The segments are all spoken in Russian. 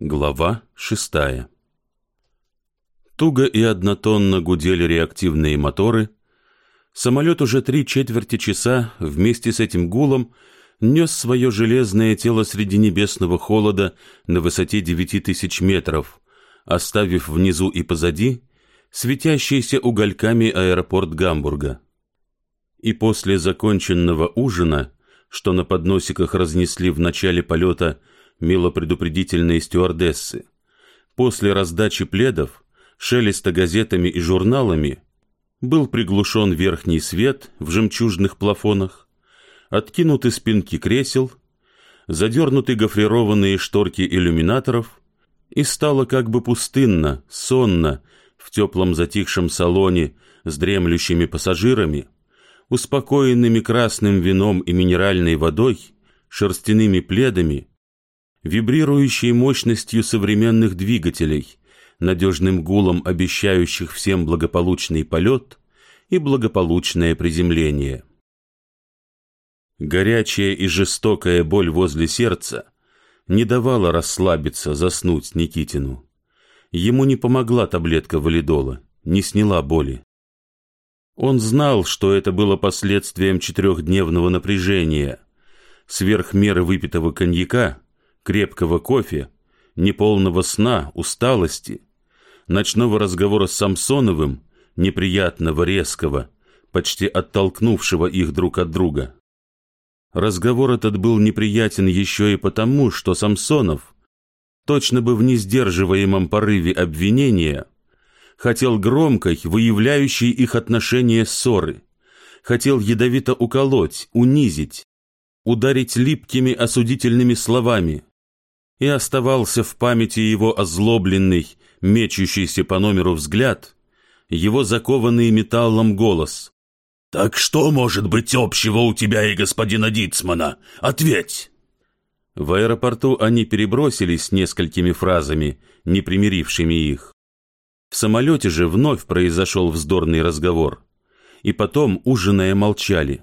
Глава шестая Туго и однотонно гудели реактивные моторы. Самолет уже три четверти часа вместе с этим гулом нес свое железное тело среди небесного холода на высоте девяти тысяч метров, оставив внизу и позади светящийся угольками аэропорт Гамбурга. И после законченного ужина, что на подносиках разнесли в начале полета милопредупредительные стюардессы, после раздачи пледов, шелеста газетами и журналами, был приглушен верхний свет в жемчужных плафонах, откинуты спинки кресел, задернуты гофрированные шторки иллюминаторов, и стало как бы пустынно, сонно, в теплом затихшем салоне с дремлющими пассажирами, успокоенными красным вином и минеральной водой, шерстяными пледами, вибрирующей мощностью современных двигателей, надежным гулом обещающих всем благополучный полет и благополучное приземление. Горячая и жестокая боль возле сердца не давала расслабиться, заснуть Никитину. Ему не помогла таблетка валидола, не сняла боли. Он знал, что это было последствием четырехдневного напряжения, сверх меры выпитого коньяка, крепкого кофе, неполного сна, усталости, ночного разговора с Самсоновым, неприятного, резкого, почти оттолкнувшего их друг от друга. Разговор этот был неприятен еще и потому, что Самсонов, точно бы в несдерживаемом порыве обвинения, хотел громкой, выявляющей их отношения ссоры, хотел ядовито уколоть, унизить, ударить липкими осудительными словами, и оставался в памяти его озлобленный, мечущийся по номеру взгляд, его закованный металлом голос. «Так что может быть общего у тебя и господина Дитцмана? Ответь!» В аэропорту они перебросились несколькими фразами, не примирившими их. В самолете же вновь произошел вздорный разговор. И потом, ужиная, молчали.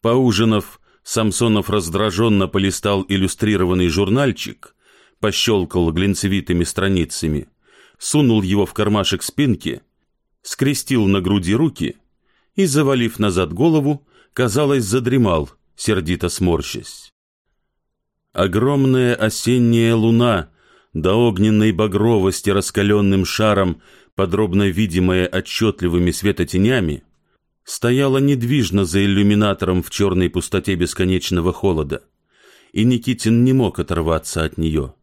Поужинав, Самсонов раздраженно полистал иллюстрированный журнальчик, пощелкал глинцевитыми страницами, сунул его в кармашек спинки, скрестил на груди руки и, завалив назад голову, казалось, задремал, сердито сморщась. Огромная осенняя луна, до огненной багровости раскаленным шаром, подробно видимая отчетливыми светотенями, стояла недвижно за иллюминатором в черной пустоте бесконечного холода, и Никитин не мог оторваться от нее.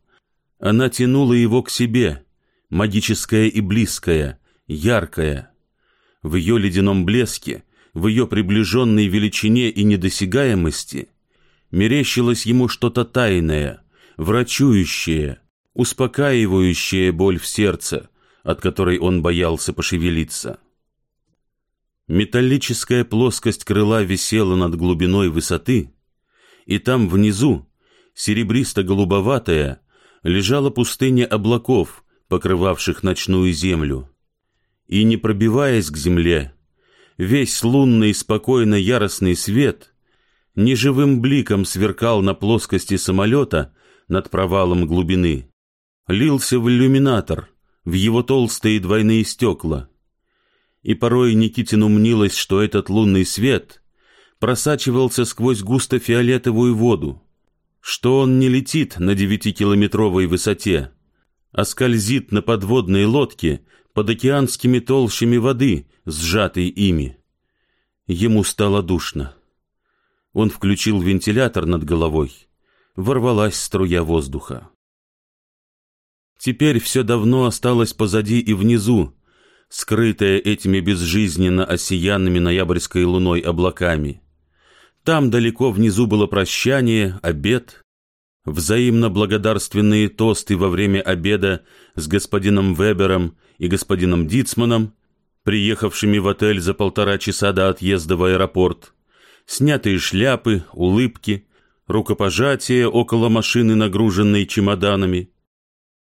Она тянула его к себе, магическая и близкая, яркая. В ее ледяном блеске, в ее приближенной величине и недосягаемости — мерещилось ему что-то тайное, врачующее, успокаивающее боль в сердце, от которой он боялся пошевелиться. Металлическая плоскость крыла висела над глубиной высоты, и там внизу, серебристо-голубоватая, лежала пустыня облаков, покрывавших ночную землю. И, не пробиваясь к земле, весь лунный спокойно яростный свет — неживым бликом сверкал на плоскости самолета над провалом глубины. Лился в иллюминатор, в его толстые двойные стекла. И порой Никитину мнилось, что этот лунный свет просачивался сквозь густо-фиолетовую воду, что он не летит на девятикилометровой высоте, а скользит на подводной лодке под океанскими толщами воды, сжатой ими. Ему стало душно. Он включил вентилятор над головой. Ворвалась струя воздуха. Теперь все давно осталось позади и внизу, скрытое этими безжизненно осиянными ноябрьской луной облаками. Там далеко внизу было прощание, обед, взаимно благодарственные тосты во время обеда с господином Вебером и господином Дицманом, приехавшими в отель за полтора часа до отъезда в аэропорт, снятые шляпы, улыбки, рукопожатия около машины, нагруженной чемоданами.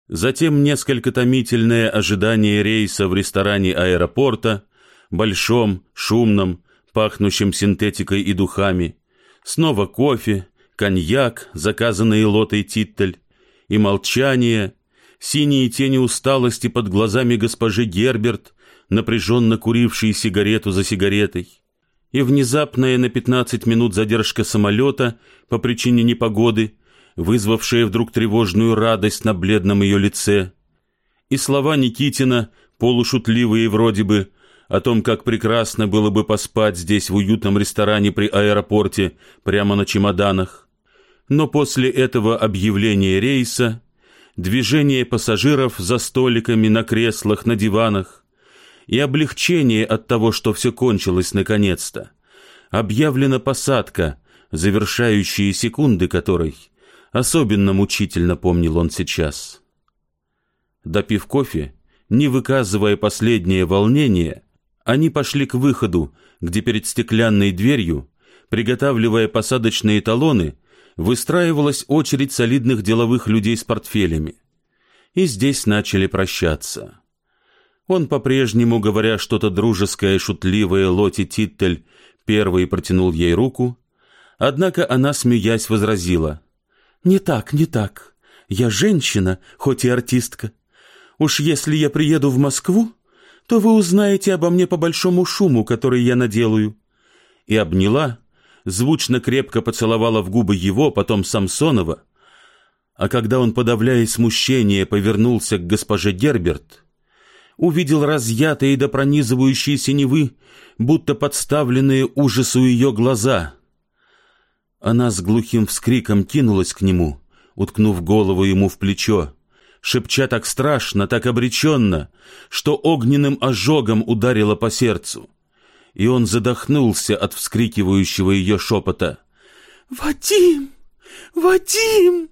Затем несколько томительное ожидание рейса в ресторане аэропорта, большом, шумном, пахнущем синтетикой и духами. Снова кофе, коньяк, заказанный лотой Титтель, и молчание, синие тени усталости под глазами госпожи Герберт, напряженно курившей сигарету за сигаретой, и внезапная на 15 минут задержка самолета по причине непогоды, вызвавшая вдруг тревожную радость на бледном ее лице, и слова Никитина, полушутливые вроде бы, о том, как прекрасно было бы поспать здесь в уютном ресторане при аэропорте, прямо на чемоданах. Но после этого объявления рейса, движение пассажиров за столиками, на креслах, на диванах, и облегчение от того, что все кончилось наконец-то. Объявлена посадка, завершающие секунды которой особенно мучительно помнил он сейчас. Допив кофе, не выказывая последнее волнение, они пошли к выходу, где перед стеклянной дверью, приготавливая посадочные талоны, выстраивалась очередь солидных деловых людей с портфелями. И здесь начали прощаться. Он по-прежнему, говоря что-то дружеское, шутливое, Лоти Титтель, первый протянул ей руку, однако она, смеясь, возразила. «Не так, не так. Я женщина, хоть и артистка. Уж если я приеду в Москву, то вы узнаете обо мне по большому шуму, который я наделаю». И обняла, звучно крепко поцеловала в губы его, потом Самсонова, а когда он, подавляя смущение, повернулся к госпоже Герберт, увидел разъятые до пронизывающей синевы, будто подставленные ужасу ее глаза. Она с глухим вскриком кинулась к нему, уткнув голову ему в плечо, шепча так страшно, так обреченно, что огненным ожогом ударила по сердцу. И он задохнулся от вскрикивающего ее шепота. «Вадим! Вадим!»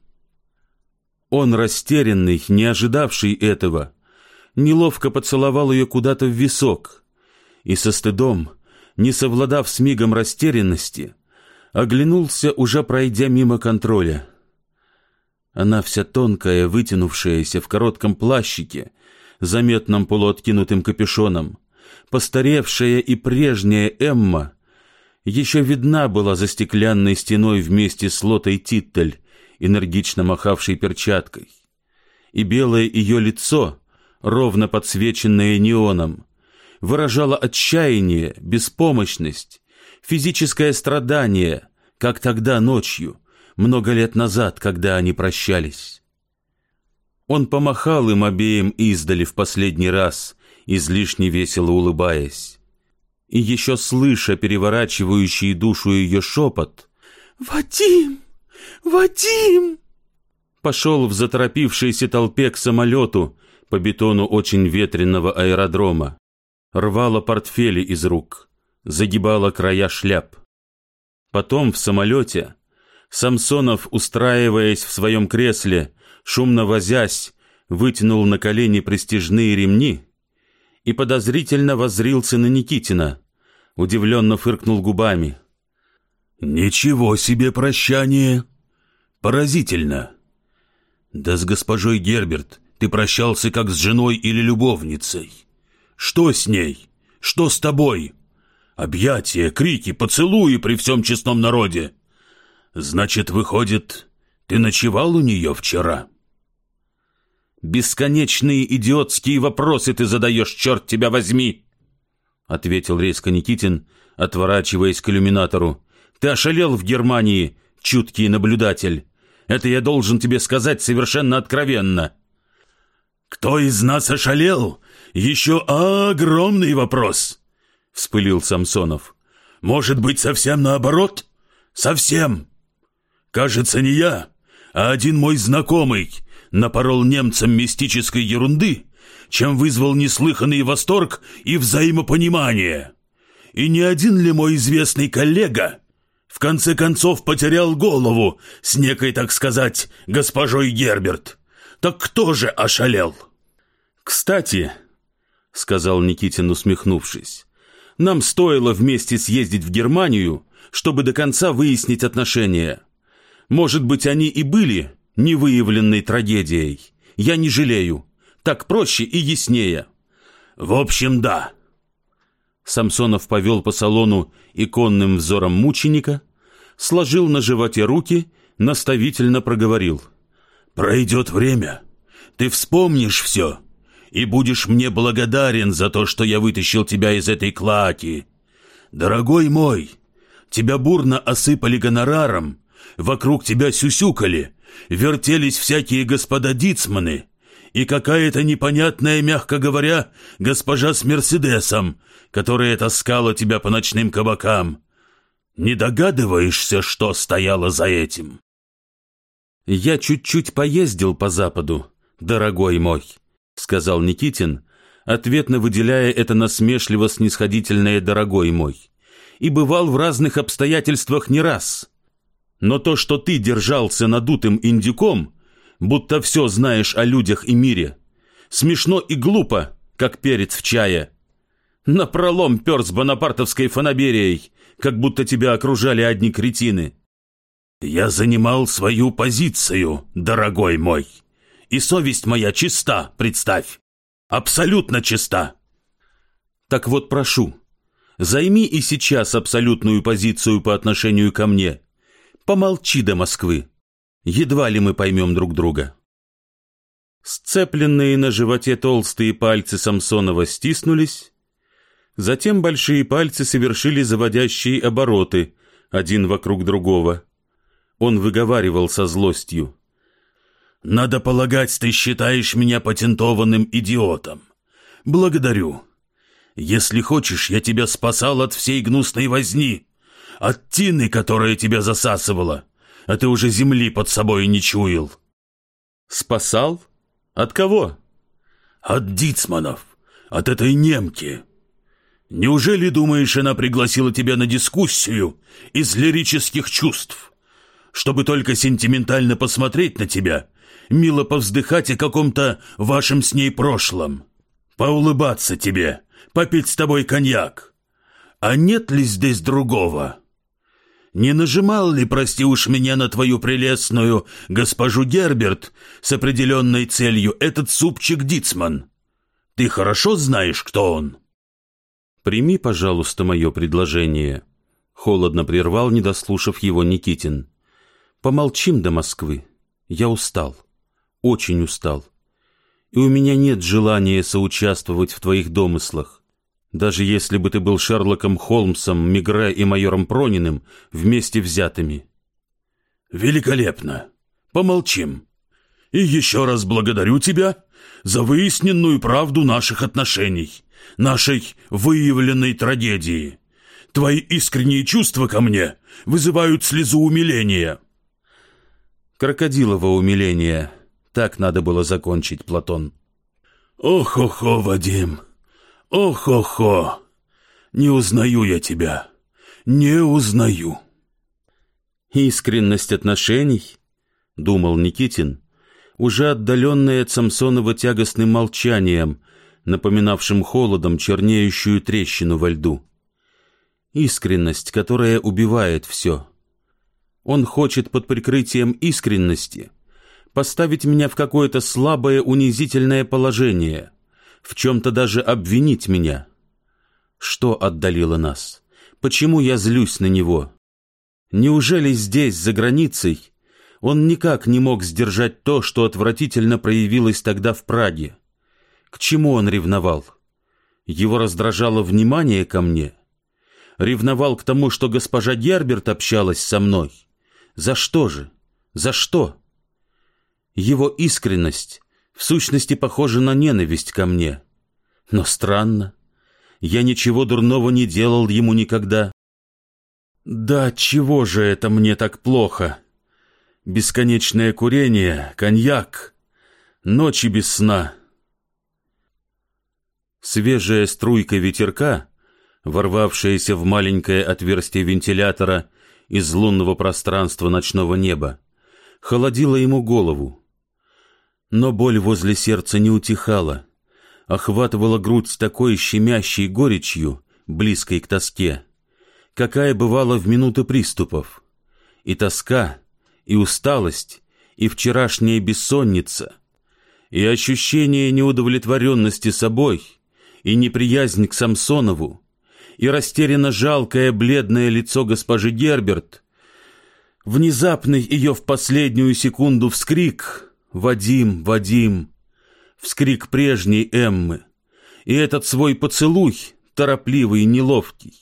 Он, растерянный, не ожидавший этого, неловко поцеловал ее куда-то в висок и со стыдом, не совладав с мигом растерянности, оглянулся, уже пройдя мимо контроля. Она вся тонкая, вытянувшаяся в коротком плащике, заметном полуоткинутым капюшоном, постаревшая и прежняя Эмма, еще видна была за стеклянной стеной вместе с Лотой Титтель, энергично махавшей перчаткой. И белое ее лицо — ровно подсвеченное неоном, выражало отчаяние, беспомощность, физическое страдание, как тогда ночью, много лет назад, когда они прощались. Он помахал им обеим издали в последний раз, излишне весело улыбаясь. И еще слыша переворачивающий душу ее шепот «Вадим! Вадим!» пошел в заторопившейся толпе к самолету, по бетону очень ветреного аэродрома, рвала портфели из рук, загибала края шляп. Потом в самолете Самсонов, устраиваясь в своем кресле, шумно возясь, вытянул на колени престижные ремни и подозрительно воззрился на Никитина, удивленно фыркнул губами. «Ничего себе прощание! Поразительно! Да с госпожой Герберт ты прощался как с женой или любовницей. Что с ней? Что с тобой? Объятия, крики, поцелуи при всем честном народе. Значит, выходит, ты ночевал у нее вчера?» «Бесконечные идиотские вопросы ты задаешь, черт тебя возьми!» Ответил резко Никитин, отворачиваясь к иллюминатору. «Ты ошалел в Германии, чуткий наблюдатель. Это я должен тебе сказать совершенно откровенно. «Кто из нас ошалел? Еще огромный вопрос!» — вспылил Самсонов. «Может быть, совсем наоборот? Совсем! Кажется, не я, а один мой знакомый напорол немцам мистической ерунды, чем вызвал неслыханный восторг и взаимопонимание. И не один ли мой известный коллега в конце концов потерял голову с некой, так сказать, госпожой Герберт?» Так кто же ошалел? Кстати, сказал Никитин, усмехнувшись, нам стоило вместе съездить в Германию, чтобы до конца выяснить отношения. Может быть, они и были невыявленной трагедией. Я не жалею. Так проще и яснее. В общем, да. Самсонов повел по салону иконным взором мученика, сложил на животе руки, наставительно проговорил — Пройдет время, ты вспомнишь все и будешь мне благодарен за то, что я вытащил тебя из этой клаки. Дорогой мой, тебя бурно осыпали гонораром, вокруг тебя сюсюкали, вертелись всякие господа Дицманы и какая-то непонятная, мягко говоря, госпожа с Мерседесом, которая таскала тебя по ночным кабакам. Не догадываешься, что стояло за этим?» «Я чуть-чуть поездил по Западу, дорогой мой», — сказал Никитин, ответно выделяя это насмешливо-снисходительное «дорогой мой», и бывал в разных обстоятельствах не раз. Но то, что ты держался надутым индюком, будто все знаешь о людях и мире, смешно и глупо, как перец в чае. Напролом пер с бонапартовской фанаберией, как будто тебя окружали одни кретины. Я занимал свою позицию, дорогой мой, и совесть моя чиста, представь, абсолютно чиста. Так вот прошу, займи и сейчас абсолютную позицию по отношению ко мне. Помолчи до Москвы. Едва ли мы поймем друг друга. Сцепленные на животе толстые пальцы Самсонова стиснулись, затем большие пальцы совершили заводящие обороты, один вокруг другого. Он выговаривал со злостью. «Надо полагать, ты считаешь меня патентованным идиотом. Благодарю. Если хочешь, я тебя спасал от всей гнусной возни, от тины, которая тебя засасывала, а ты уже земли под собой не чуял». «Спасал? От кого?» «От Дицманов, от этой немки». Неужели, думаешь, она пригласила тебя на дискуссию из лирических чувств? чтобы только сентиментально посмотреть на тебя, мило повздыхать о каком-то вашем с ней прошлом, поулыбаться тебе, попить с тобой коньяк. А нет ли здесь другого? Не нажимал ли, прости уж меня, на твою прелестную госпожу Герберт с определенной целью этот супчик Дицман? Ты хорошо знаешь, кто он?» «Прими, пожалуйста, мое предложение», — холодно прервал, не дослушав его Никитин. Помолчим до Москвы. Я устал, очень устал. И у меня нет желания соучаствовать в твоих домыслах. Даже если бы ты был Шерлоком Холмсом, Мигре и майором Прониным вместе взятыми. Великолепно. Помолчим. И еще раз благодарю тебя за выясненную правду наших отношений, нашей выявленной трагедии. Твои искренние чувства ко мне вызывают слезу умиления крокодилово умиление. Так надо было закончить, Платон. «Ох-охо, Вадим! Ох-охо! Не узнаю я тебя! Не узнаю!» «Искренность отношений?» — думал Никитин, уже отдаленный от Самсонова тягостным молчанием, напоминавшим холодом чернеющую трещину во льду. Искренность, которая убивает все. Он хочет под прикрытием искренности поставить меня в какое-то слабое унизительное положение, в чем-то даже обвинить меня. Что отдалило нас? Почему я злюсь на него? Неужели здесь, за границей, он никак не мог сдержать то, что отвратительно проявилось тогда в Праге? К чему он ревновал? Его раздражало внимание ко мне? Ревновал к тому, что госпожа Герберт общалась со мной? За что же? За что? Его искренность в сущности похожа на ненависть ко мне. Но странно. Я ничего дурного не делал ему никогда. Да чего же это мне так плохо? Бесконечное курение, коньяк, ночи без сна. Свежая струйка ветерка, ворвавшаяся в маленькое отверстие вентилятора из лунного пространства ночного неба, холодила ему голову. Но боль возле сердца не утихала, охватывала грудь с такой щемящей горечью, близкой к тоске, какая бывала в минуты приступов. И тоска, и усталость, и вчерашняя бессонница, и ощущение неудовлетворенности собой, и неприязнь к Самсонову, и растерянно жалкое бледное лицо госпожи Герберт, внезапный ее в последнюю секунду вскрик Вадим, Вадим!» Вскрик прежней Эммы. И этот свой поцелуй, торопливый и неловкий.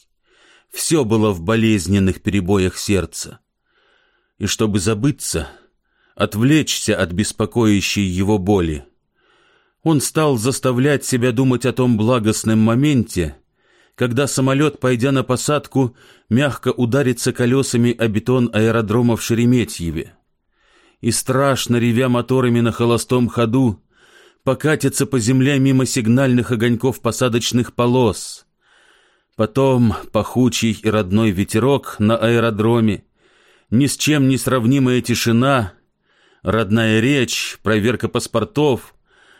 Все было в болезненных перебоях сердца. И чтобы забыться, отвлечься от беспокоящей его боли, он стал заставлять себя думать о том благостном моменте, когда самолет, пойдя на посадку, мягко ударится колесами о бетон аэродрома в Шереметьеве. И страшно, ревя моторами на холостом ходу, покатится по земле мимо сигнальных огоньков посадочных полос. Потом пахучий и родной ветерок на аэродроме, ни с чем не сравнимая тишина, родная речь, проверка паспортов,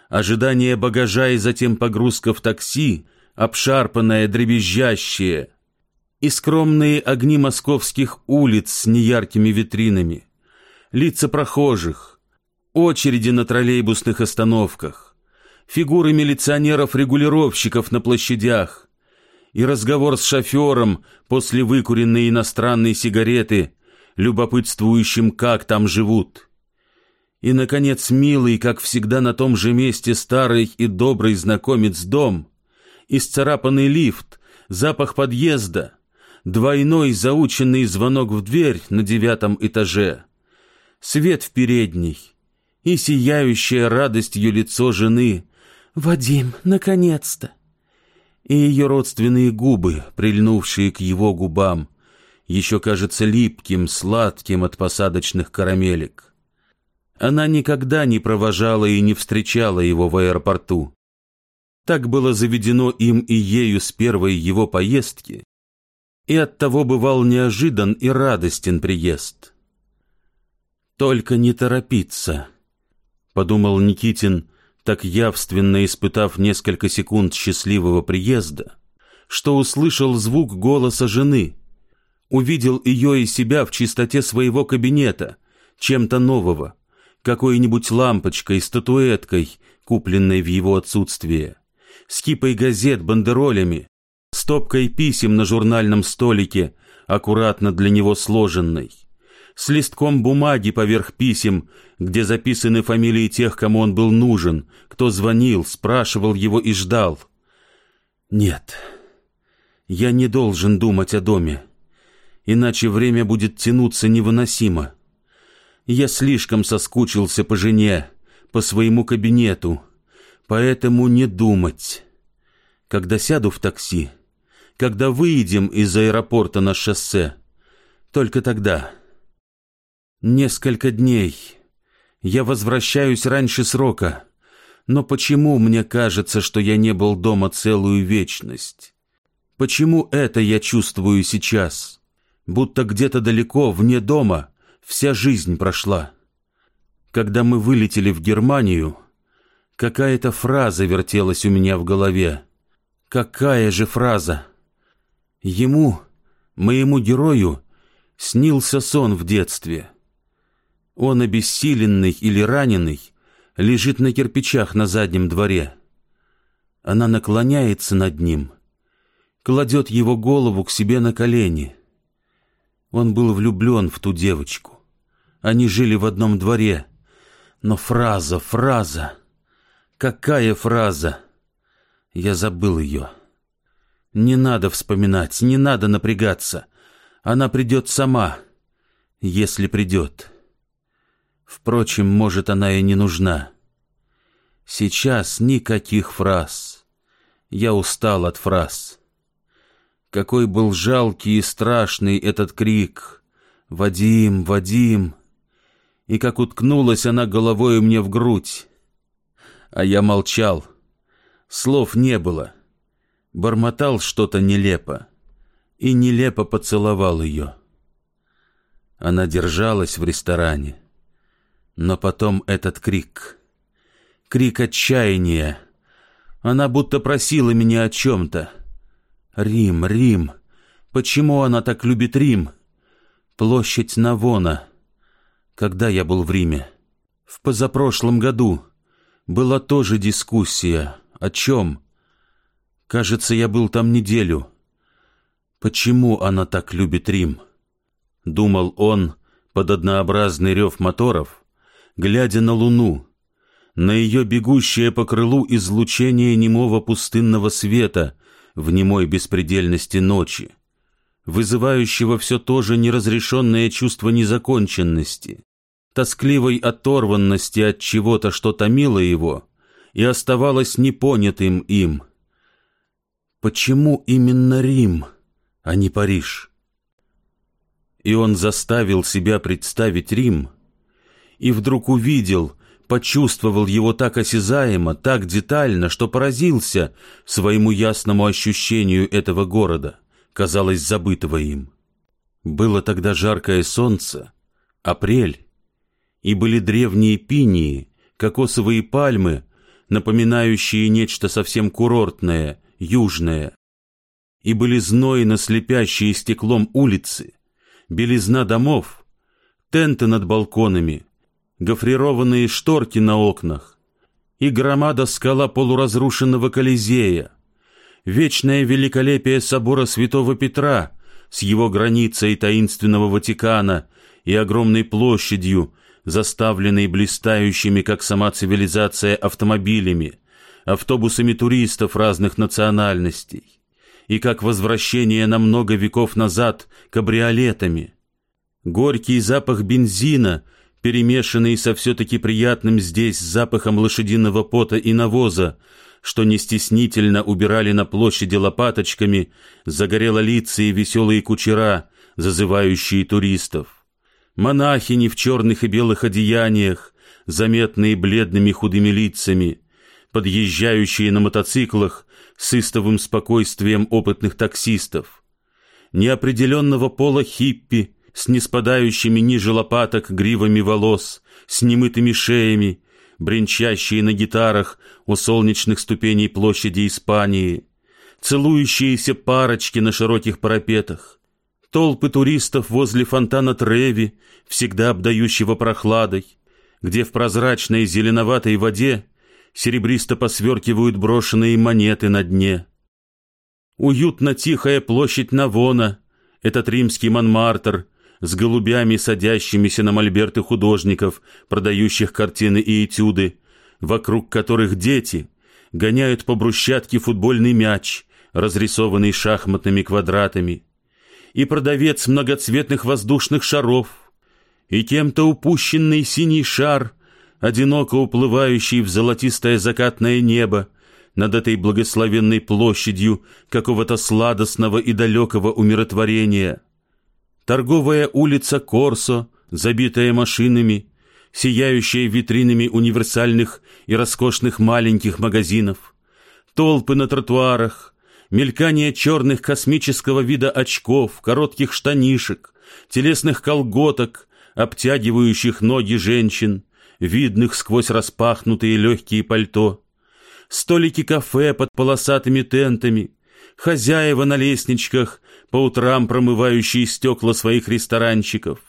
ожидание багажа и затем погрузка в такси, обшарпанное, дребезжащее, и скромные огни московских улиц с неяркими витринами, лица прохожих, очереди на троллейбусных остановках, фигуры милиционеров-регулировщиков на площадях и разговор с шофером после выкуренной иностранной сигареты, любопытствующим, как там живут. И, наконец, милый, как всегда на том же месте, старый и добрый знакомец дом, исцарапанный лифт, запах подъезда, двойной заученный звонок в дверь на девятом этаже, свет в передней — и сияющая радостью лицо жены. «Вадим, наконец-то!» И ее родственные губы, прильнувшие к его губам, еще кажется липким, сладким от посадочных карамелек. Она никогда не провожала и не встречала его в аэропорту. Так было заведено им и ею с первой его поездки, и оттого бывал неожидан и радостен приезд. Только не торопиться —— подумал Никитин, так явственно испытав несколько секунд счастливого приезда, что услышал звук голоса жены, увидел ее и себя в чистоте своего кабинета, чем-то нового, какой-нибудь лампочкой, статуэткой, купленной в его отсутствие, с кипой газет, бандеролями, стопкой писем на журнальном столике, аккуратно для него сложенной, с листком бумаги поверх писем, где записаны фамилии тех, кому он был нужен, кто звонил, спрашивал его и ждал. Нет, я не должен думать о доме, иначе время будет тянуться невыносимо. Я слишком соскучился по жене, по своему кабинету, поэтому не думать. Когда сяду в такси, когда выйдем из аэропорта на шоссе, только тогда... Несколько дней. Я возвращаюсь раньше срока. Но почему мне кажется, что я не был дома целую вечность? Почему это я чувствую сейчас? Будто где-то далеко, вне дома, вся жизнь прошла. Когда мы вылетели в Германию, какая-то фраза вертелась у меня в голове. Какая же фраза? Ему, моему герою, снился сон в детстве — он, обессиленный или раненый, лежит на кирпичах на заднем дворе. Она наклоняется над ним, кладет его голову к себе на колени. Он был влюблен в ту девочку. Они жили в одном дворе. Но фраза, фраза... Какая фраза? Я забыл ее. Не надо вспоминать, не надо напрягаться. Она придет сама, если придет. Впрочем, может, она и не нужна. Сейчас никаких фраз. Я устал от фраз. Какой был жалкий и страшный этот крик. «Вадим, Вадим!» И как уткнулась она головой мне в грудь. А я молчал. Слов не было. Бормотал что-то нелепо. И нелепо поцеловал ее. Она держалась в ресторане. Но потом этот крик. Крик отчаяния. Она будто просила меня о чем-то. Рим, Рим. Почему она так любит Рим? Площадь Навона. Когда я был в Риме? В позапрошлом году. Была тоже дискуссия. О чем? Кажется, я был там неделю. Почему она так любит Рим? Думал он под однообразный рев моторов, глядя на луну, на ее бегущее по крылу излучение немого пустынного света в немой беспредельности ночи, вызывающего все то же неразрешенное чувство незаконченности, тоскливой оторванности от чего-то, что томило его и оставалось непонятым им. Почему именно Рим, а не Париж? И он заставил себя представить Рим, и вдруг увидел, почувствовал его так осязаемо, так детально, что поразился своему ясному ощущению этого города, казалось, забытого им. Было тогда жаркое солнце, апрель, и были древние пинии, кокосовые пальмы, напоминающие нечто совсем курортное, южное. И были знойно слепящие стеклом улицы, белизна домов, тенты над балконами, гофрированные шторки на окнах и громада скала полуразрушенного Колизея, вечное великолепие собора святого Петра с его границей таинственного Ватикана и огромной площадью, заставленной блистающими, как сама цивилизация, автомобилями, автобусами туристов разных национальностей, и как возвращение на много веков назад кабриолетами. Горький запах бензина, перемешанный со все-таки приятным здесь запахом лошадиного пота и навоза, что не стеснительно убирали на площади лопаточками загорело-лицые веселые кучера, зазывающие туристов. Монахини в черных и белых одеяниях, заметные бледными худыми лицами, подъезжающие на мотоциклах с истовым спокойствием опытных таксистов, неопределенного пола хиппи с неспадающими ниже лопаток гривами волос, с немытыми шеями, бренчащие на гитарах у солнечных ступеней площади Испании, целующиеся парочки на широких парапетах, толпы туристов возле фонтана Треви, всегда обдающего прохладой, где в прозрачной зеленоватой воде серебристо посверкивают брошенные монеты на дне. Уютно тихая площадь Навона, этот римский Монмартр, с голубями, садящимися на мольберты художников, продающих картины и этюды, вокруг которых дети гоняют по брусчатке футбольный мяч, разрисованный шахматными квадратами, и продавец многоцветных воздушных шаров, и кем-то упущенный синий шар, одиноко уплывающий в золотистое закатное небо над этой благословенной площадью какого-то сладостного и далекого умиротворения — торговая улица Корсо, забитая машинами, сияющая витринами универсальных и роскошных маленьких магазинов, толпы на тротуарах, мелькание черных космического вида очков, коротких штанишек, телесных колготок, обтягивающих ноги женщин, видных сквозь распахнутые легкие пальто, столики кафе под полосатыми тентами, хозяева на лестничках, по утрам промывающие стекла своих ресторанчиков.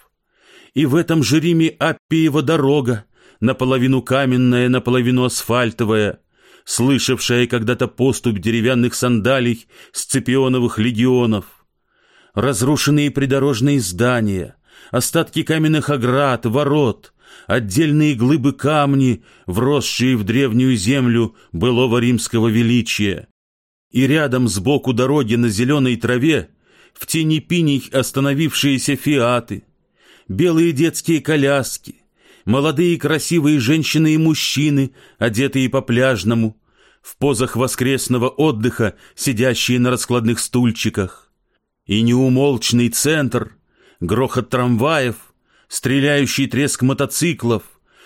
И в этом же Риме Аппиева дорога, наполовину каменная, наполовину асфальтовая, слышавшая когда-то поступь деревянных сандалий сципионовых легионов. Разрушенные придорожные здания, остатки каменных оград, ворот, отдельные глыбы камни, вросшие в древнюю землю былого римского величия. И рядом сбоку дороги на зеленой траве в тени пиней остановившиеся фиаты, белые детские коляски, молодые красивые женщины и мужчины, одетые по-пляжному, в позах воскресного отдыха, сидящие на раскладных стульчиках, и неумолчный центр, грохот трамваев, стреляющий треск мотоциклов,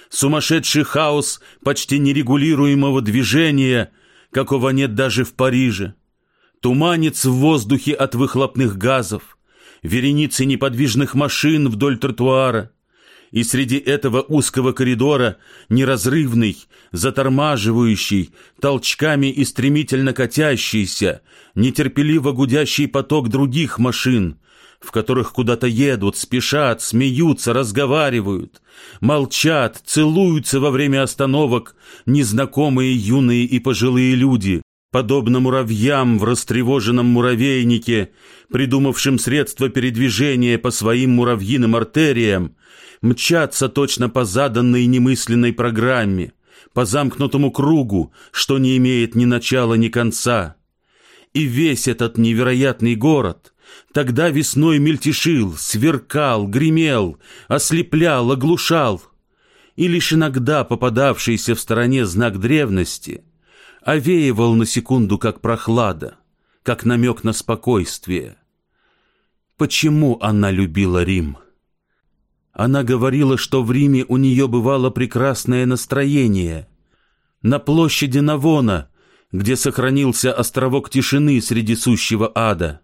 сумасшедший хаос почти нерегулируемого движения, какого нет даже в Париже туманец в воздухе от выхлопных газов, вереницы неподвижных машин вдоль тротуара, и среди этого узкого коридора неразрывный, затормаживающий, толчками и стремительно катящийся, нетерпеливо гудящий поток других машин, в которых куда-то едут, спешат, смеются, разговаривают, молчат, целуются во время остановок незнакомые юные и пожилые люди, подобно муравьям в растревоженном муравейнике, придумавшим средства передвижения по своим муравьиным артериям, мчаться точно по заданной немысленной программе, по замкнутому кругу, что не имеет ни начала, ни конца. И весь этот невероятный город тогда весной мельтешил, сверкал, гремел, ослеплял, оглушал. И лишь иногда попадавшийся в стороне знак древности овеивал на секунду, как прохлада, как намек на спокойствие. Почему она любила Рим? Она говорила, что в Риме у нее бывало прекрасное настроение. На площади Навона, где сохранился островок тишины среди сущего ада.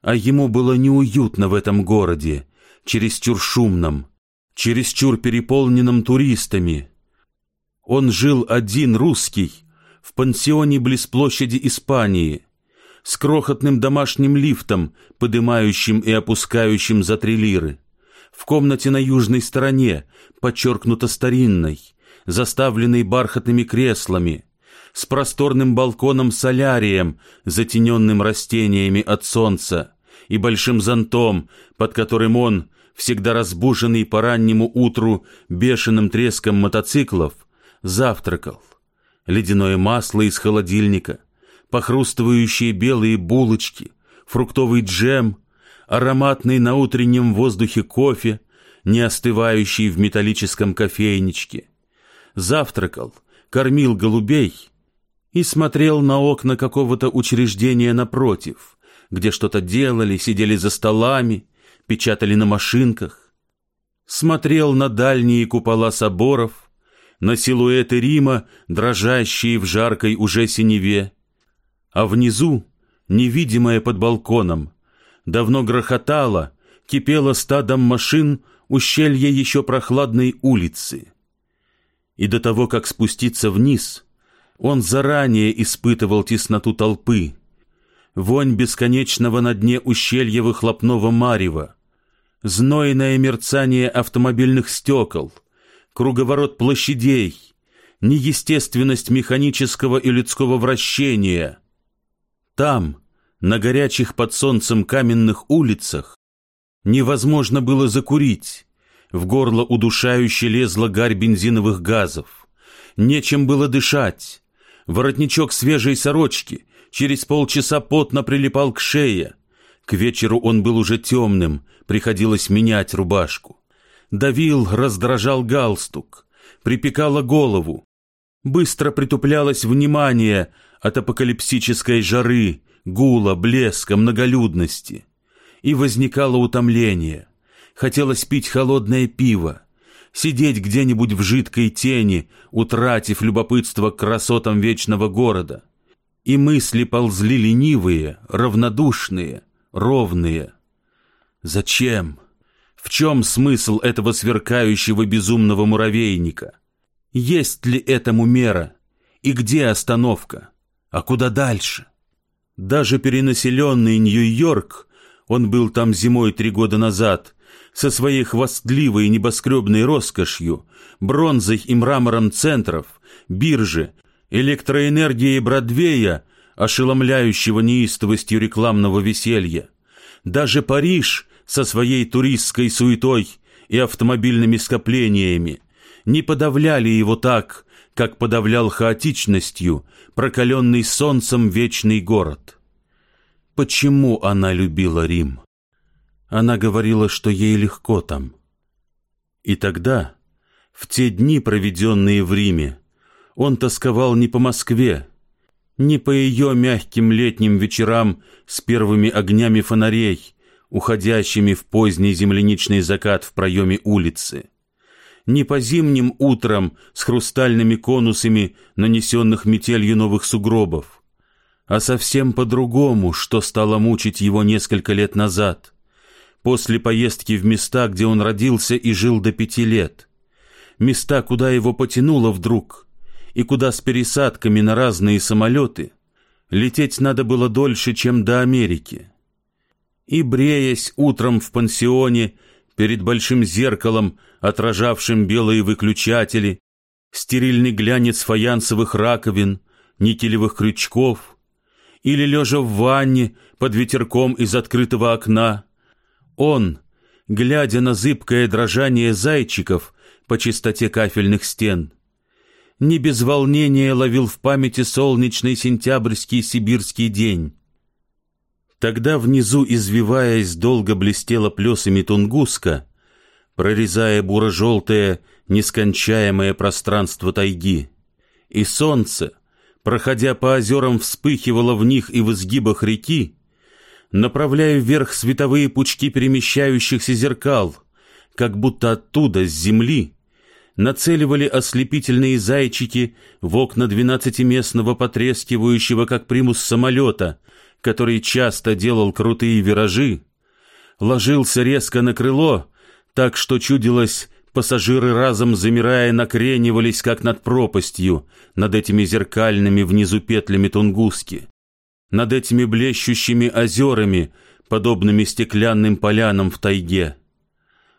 А ему было неуютно в этом городе, чересчур шумном, чересчур переполненном туристами. Он жил один русский в пансионе близ площади Испании, с крохотным домашним лифтом, подымающим и опускающим за три лиры в комнате на южной стороне, подчеркнуто старинной, заставленной бархатными креслами, с просторным балконом-солярием, затененным растениями от солнца, и большим зонтом, под которым он, всегда разбуженный по раннему утру бешеным треском мотоциклов, завтракал. Ледяное масло из холодильника, похрустывающие белые булочки, фруктовый джем — ароматный на утреннем воздухе кофе, не остывающий в металлическом кофейничке. Завтракал, кормил голубей и смотрел на окна какого-то учреждения напротив, где что-то делали, сидели за столами, печатали на машинках. Смотрел на дальние купола соборов, на силуэты Рима, дрожащие в жаркой уже синеве, а внизу, невидимое под балконом, давно грохотало, кипело стадом машин ущелье еще прохладной улицы. И до того, как спуститься вниз, он заранее испытывал тесноту толпы, вонь бесконечного на дне ущелья выхлопного марева, знойное мерцание автомобильных стекол, круговорот площадей, неестественность механического и людского вращения. Там, на горячих под солнцем каменных улицах невозможно было закурить, в горло удушающе лезла гарь бензиновых газов, нечем было дышать, воротничок свежей сорочки через полчаса потно прилипал к шее, к вечеру он был уже темным, приходилось менять рубашку. Давил, раздражал галстук, припекало голову, быстро притуплялось внимание от апокалипсической жары, гула, блеска, многолюдности. И возникало утомление. Хотелось пить холодное пиво, сидеть где-нибудь в жидкой тени, утратив любопытство к красотам вечного города. И мысли ползли ленивые, равнодушные, ровные. Зачем? В чем смысл этого сверкающего безумного муравейника? Есть ли этому мера? И где остановка? А куда дальше? Даже перенаселенный Нью-Йорк, он был там зимой три года назад, со своей хвастливой небоскребной роскошью, бронзой и мрамором центров, биржи, электроэнергией Бродвея, ошеломляющего неистовостью рекламного веселья. Даже Париж со своей туристской суетой и автомобильными скоплениями не подавляли его так, как подавлял хаотичностью прокаленный солнцем вечный город. Почему она любила Рим? Она говорила, что ей легко там. И тогда, в те дни, проведенные в Риме, он тосковал не по Москве, не по ее мягким летним вечерам с первыми огнями фонарей, уходящими в поздний земляничный закат в проеме улицы, не по зимним утрам с хрустальными конусами, нанесенных метелью новых сугробов, а совсем по-другому, что стало мучить его несколько лет назад, после поездки в места, где он родился и жил до пяти лет, места, куда его потянуло вдруг, и куда с пересадками на разные самолеты лететь надо было дольше, чем до Америки. И, бреясь утром в пансионе, перед большим зеркалом, отражавшим белые выключатели, стерильный глянец фаянсовых раковин, никелевых крючков, или лежа в ванне под ветерком из открытого окна, он, глядя на зыбкое дрожание зайчиков по чистоте кафельных стен, не без волнения ловил в памяти солнечный сентябрьский сибирский день. Тогда внизу, извиваясь, долго блестела плесами Тунгуска, прорезая буро-желтое, нескончаемое пространство тайги. И солнце, проходя по озерам, вспыхивало в них и в изгибах реки, направляя вверх световые пучки перемещающихся зеркал, как будто оттуда, с земли, нацеливали ослепительные зайчики в окна двенадцатиместного потрескивающего, как примус самолета, который часто делал крутые виражи, ложился резко на крыло, так что чудилось, пассажиры разом замирая накренивались, как над пропастью, над этими зеркальными внизу петлями Тунгуски, над этими блещущими озерами, подобными стеклянным полянам в тайге.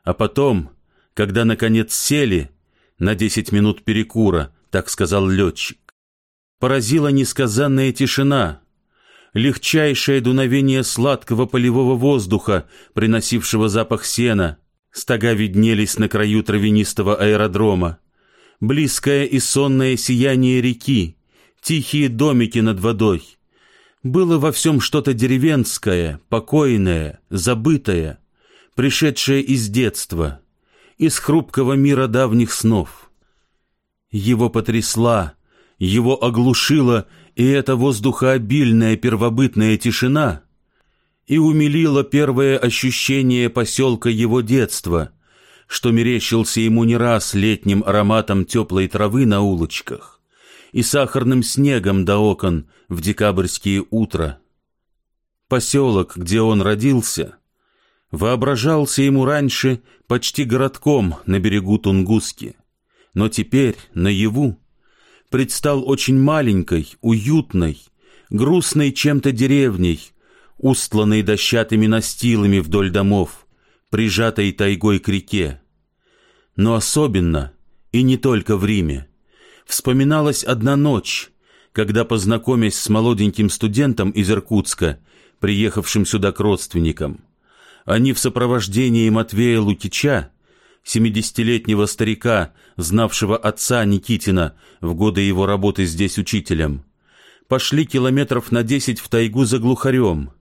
А потом, когда наконец сели, на десять минут перекура, так сказал летчик, поразила несказанная тишина, легчайшее дуновение сладкого полевого воздуха, приносившего запах сена — Стога виднелись на краю травянистого аэродрома. Близкое и сонное сияние реки, тихие домики над водой. Было во всем что-то деревенское, покойное, забытое, пришедшее из детства, из хрупкого мира давних снов. Его потрясла, его оглушила и эта воздухообильная первобытная тишина — и умилило первое ощущение поселка его детства, что мерещился ему не раз летним ароматом теплой травы на улочках и сахарным снегом до окон в декабрьские утра. Поселок, где он родился, воображался ему раньше почти городком на берегу Тунгуски, но теперь, наяву, предстал очень маленькой, уютной, грустной чем-то деревней, устланной дощатыми настилами вдоль домов, прижатой тайгой к реке. Но особенно, и не только в Риме, вспоминалась одна ночь, когда, познакомясь с молоденьким студентом из Иркутска, приехавшим сюда к родственникам, они в сопровождении Матвея Лукича, семидесятилетнего старика, знавшего отца Никитина в годы его работы здесь учителем, пошли километров на десять в тайгу за глухарем,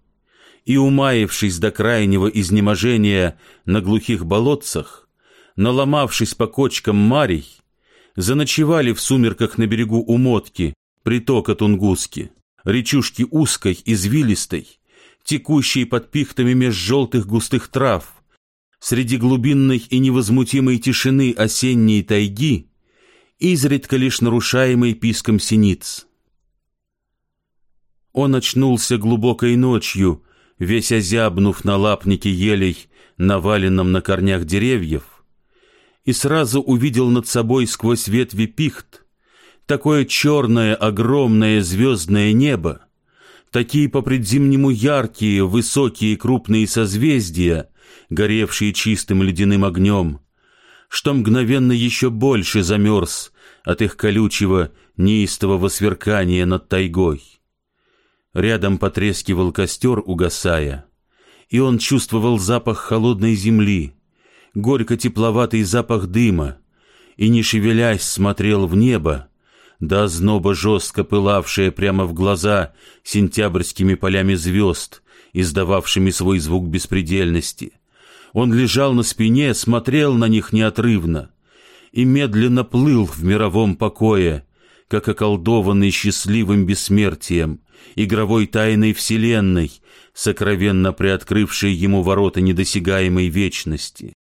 и, умаившись до крайнего изнеможения на глухих болотцах, наломавшись по кочкам марий, заночевали в сумерках на берегу Умотки, притока Тунгуски, речушки узкой, извилистой, текущей под пихтами меж желтых густых трав, среди глубинной и невозмутимой тишины осенней тайги, изредка лишь нарушаемой писком синиц. Он очнулся глубокой ночью, весь озябнув на лапнике елей, наваленном на корнях деревьев, и сразу увидел над собой сквозь ветви пихт такое черное огромное звездное небо, такие по предзимнему яркие, высокие крупные созвездия, горевшие чистым ледяным огнем, что мгновенно еще больше замерз от их колючего, неистового сверкания над тайгой. Рядом потрескивал костер, угасая, и он чувствовал запах холодной земли, горько-тепловатый запах дыма, и, не шевелясь, смотрел в небо, до озноба жестко пылавшее прямо в глаза сентябрьскими полями звезд, издававшими свой звук беспредельности. Он лежал на спине, смотрел на них неотрывно и медленно плыл в мировом покое, как околдованный счастливым бессмертием, игровой тайной вселенной, сокровенно приоткрывшей ему ворота недосягаемой вечности.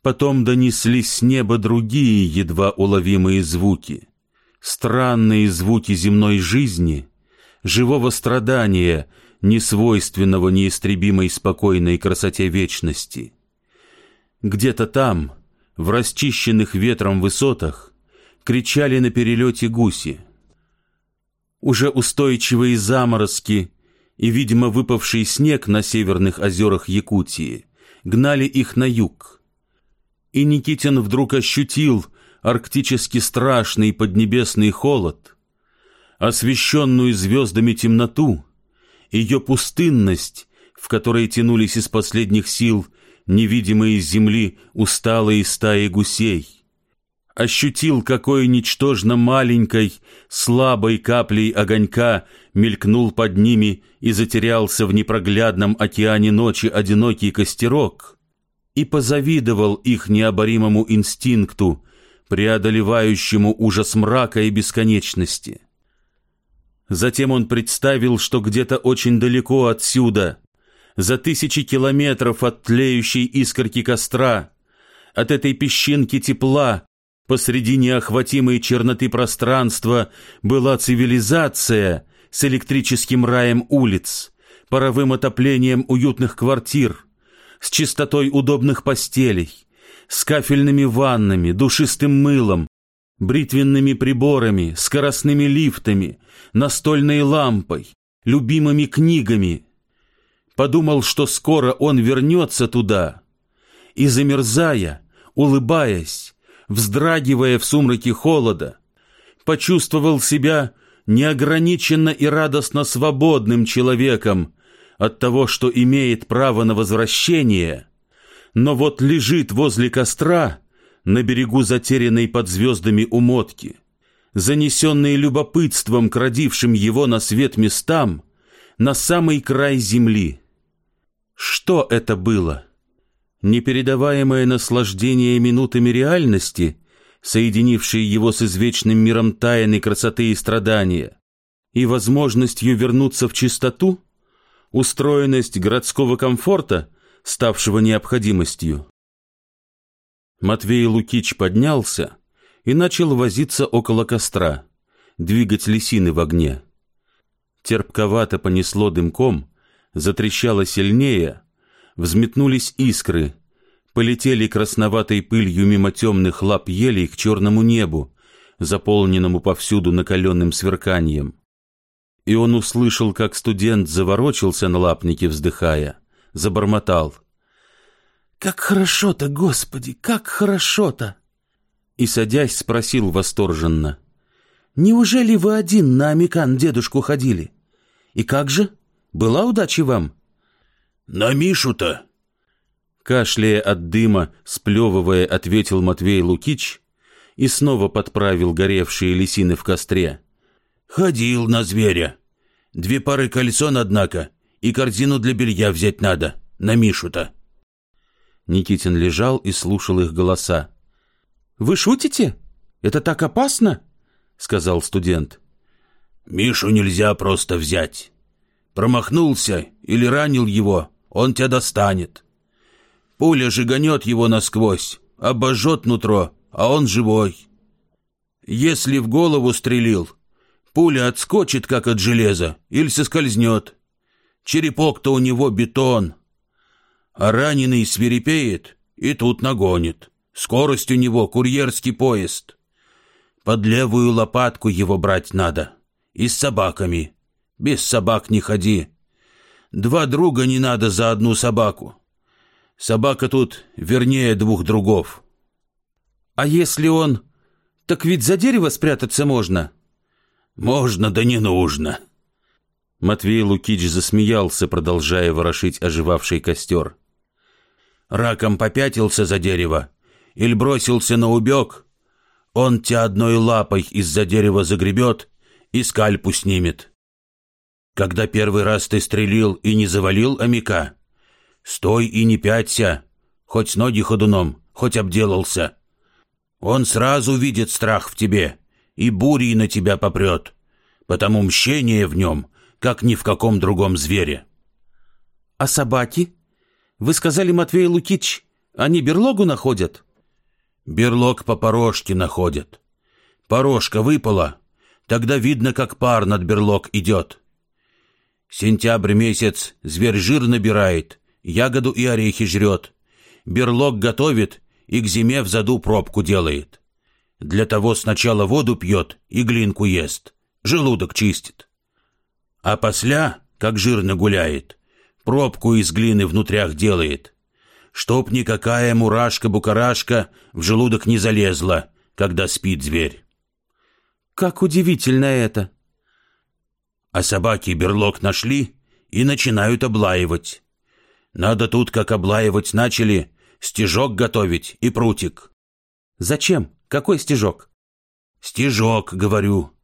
Потом донеслись с неба другие едва уловимые звуки, странные звуки земной жизни, живого страдания, несвойственного неистребимой спокойной красоте вечности. Где-то там, в расчищенных ветром высотах, кричали на перелете гуси. Уже устойчивые заморозки и, видимо, выпавший снег на северных озерах Якутии гнали их на юг. И Никитин вдруг ощутил арктически страшный поднебесный холод, освещенную звездами темноту, ее пустынность, в которой тянулись из последних сил невидимые с земли усталые стаи гусей. Ощутил, какой ничтожно маленькой, слабой каплей огонька мелькнул под ними и затерялся в непроглядном океане ночи одинокий костерок, и позавидовал их необоримому инстинкту, преодолевающему ужас мрака и бесконечности. Затем он представил, что где-то очень далеко отсюда, за тысячи километров от тлеющей искорки костра, от этой песчинки тепла, посреди неохватимой черноты пространства была цивилизация с электрическим раем улиц, паровым отоплением уютных квартир, с чистотой удобных постелей, с кафельными ваннами, душистым мылом, бритвенными приборами, скоростными лифтами, настольной лампой, любимыми книгами. Подумал, что скоро он вернется туда, и, замерзая, улыбаясь, вздрагивая в сумраке холода, почувствовал себя неограниченно и радостно свободным человеком от того, что имеет право на возвращение, но вот лежит возле костра на берегу затерянной под звездами умотки, занесенный любопытством к родившим его на свет местам, на самый край земли. Что это было? Непередаваемое наслаждение минутами реальности, соединившие его с извечным миром тайны красоты и страдания, и возможностью вернуться в чистоту, устроенность городского комфорта, ставшего необходимостью. Матвей Лукич поднялся и начал возиться около костра, двигать лисины в огне. Терпковато понесло дымком, затрещало сильнее, взметнулись искры, полетели красноватой пылью мимо темных лап елей к черному небу, заполненному повсюду накаленным сверканием. И он услышал, как студент заворочился на лапнике, вздыхая, забормотал — «Как хорошо-то, Господи, как хорошо-то!» И, садясь, спросил восторженно. «Неужели вы один на Амикан дедушку ходили? И как же? Была удача вам?» «На Мишу-то!» Кашляя от дыма, сплевывая, ответил Матвей Лукич и снова подправил горевшие лисины в костре. «Ходил на зверя. Две пары колесон, однако, и корзину для белья взять надо, на Мишу-то». Никитин лежал и слушал их голоса. «Вы шутите? Это так опасно?» — сказал студент. «Мишу нельзя просто взять. Промахнулся или ранил его, он тебя достанет. Пуля жиганет его насквозь, обожжет нутро, а он живой. Если в голову стрелил, пуля отскочит, как от железа, или соскользнет. Черепок-то у него бетон, а раненый свирепеет и тут нагонит. Скорость у него курьерский поезд. Под левую лопатку его брать надо. И с собаками. Без собак не ходи. Два друга не надо за одну собаку. Собака тут вернее двух другов. А если он... Так ведь за дерево спрятаться можно? Можно, да не нужно. Матвей Лукич засмеялся, продолжая ворошить оживавший костер раком попятился за дерево или бросился на убег, он тебя одной лапой из-за дерева загребет и скальпу снимет. Когда первый раз ты стрелил и не завалил амика, стой и не пяться, хоть с ноги ходуном, хоть обделался. Он сразу видит страх в тебе и бурей на тебя попрет, потому мщение в нем, как ни в каком другом звере. — А собаки? Вы сказали, Матвей Лукич, они берлогу находят? Берлог по порожке находят. Порожка выпала, тогда видно, как пар над берлог идет. Сентябрь месяц зверь жир набирает, ягоду и орехи жрет. Берлог готовит и к зиме в заду пробку делает. Для того сначала воду пьет и глинку ест, желудок чистит. А после, как жир нагуляет, пробку из глины внутрях делает, чтоб никакая мурашка-букарашка в желудок не залезла, когда спит зверь. Как удивительно это! А собаки берлог нашли и начинают облаивать. Надо тут, как облаивать начали, стежок готовить и прутик. Зачем? Какой стежок? Стежок, говорю.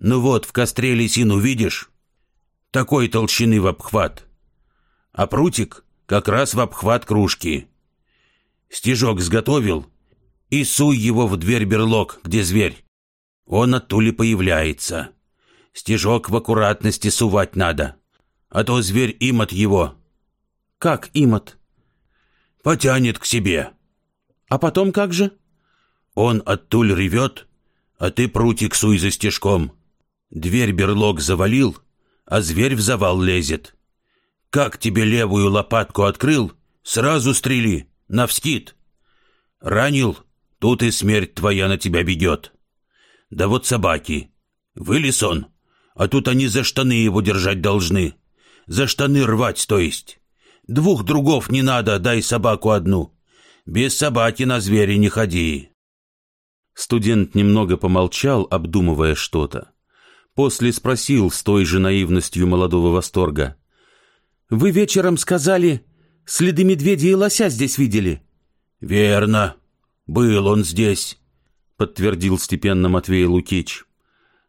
Ну вот, в костре лисину видишь? Такой толщины в обхват. А прутик как раз в обхват кружки. Стежок сготовил и суй его в дверь берлог, где зверь. Он оттуле появляется. Стежок в аккуратности сувать надо, а то зверь им от его. Как имот? Потянет к себе. А потом как же? Он оттуль ревет, а ты прутик суй за стежком. Дверь берлог завалил, а зверь в завал лезет. Как тебе левую лопатку открыл, сразу стрели, навскид. Ранил, тут и смерть твоя на тебя бегет. Да вот собаки. Вылез он, а тут они за штаны его держать должны. За штаны рвать, то есть. Двух другов не надо, дай собаку одну. Без собаки на звере не ходи. Студент немного помолчал, обдумывая что-то. После спросил с той же наивностью молодого восторга. «Вы вечером сказали, следы медведя и лося здесь видели?» «Верно. Был он здесь», — подтвердил степенно Матвей Лукич.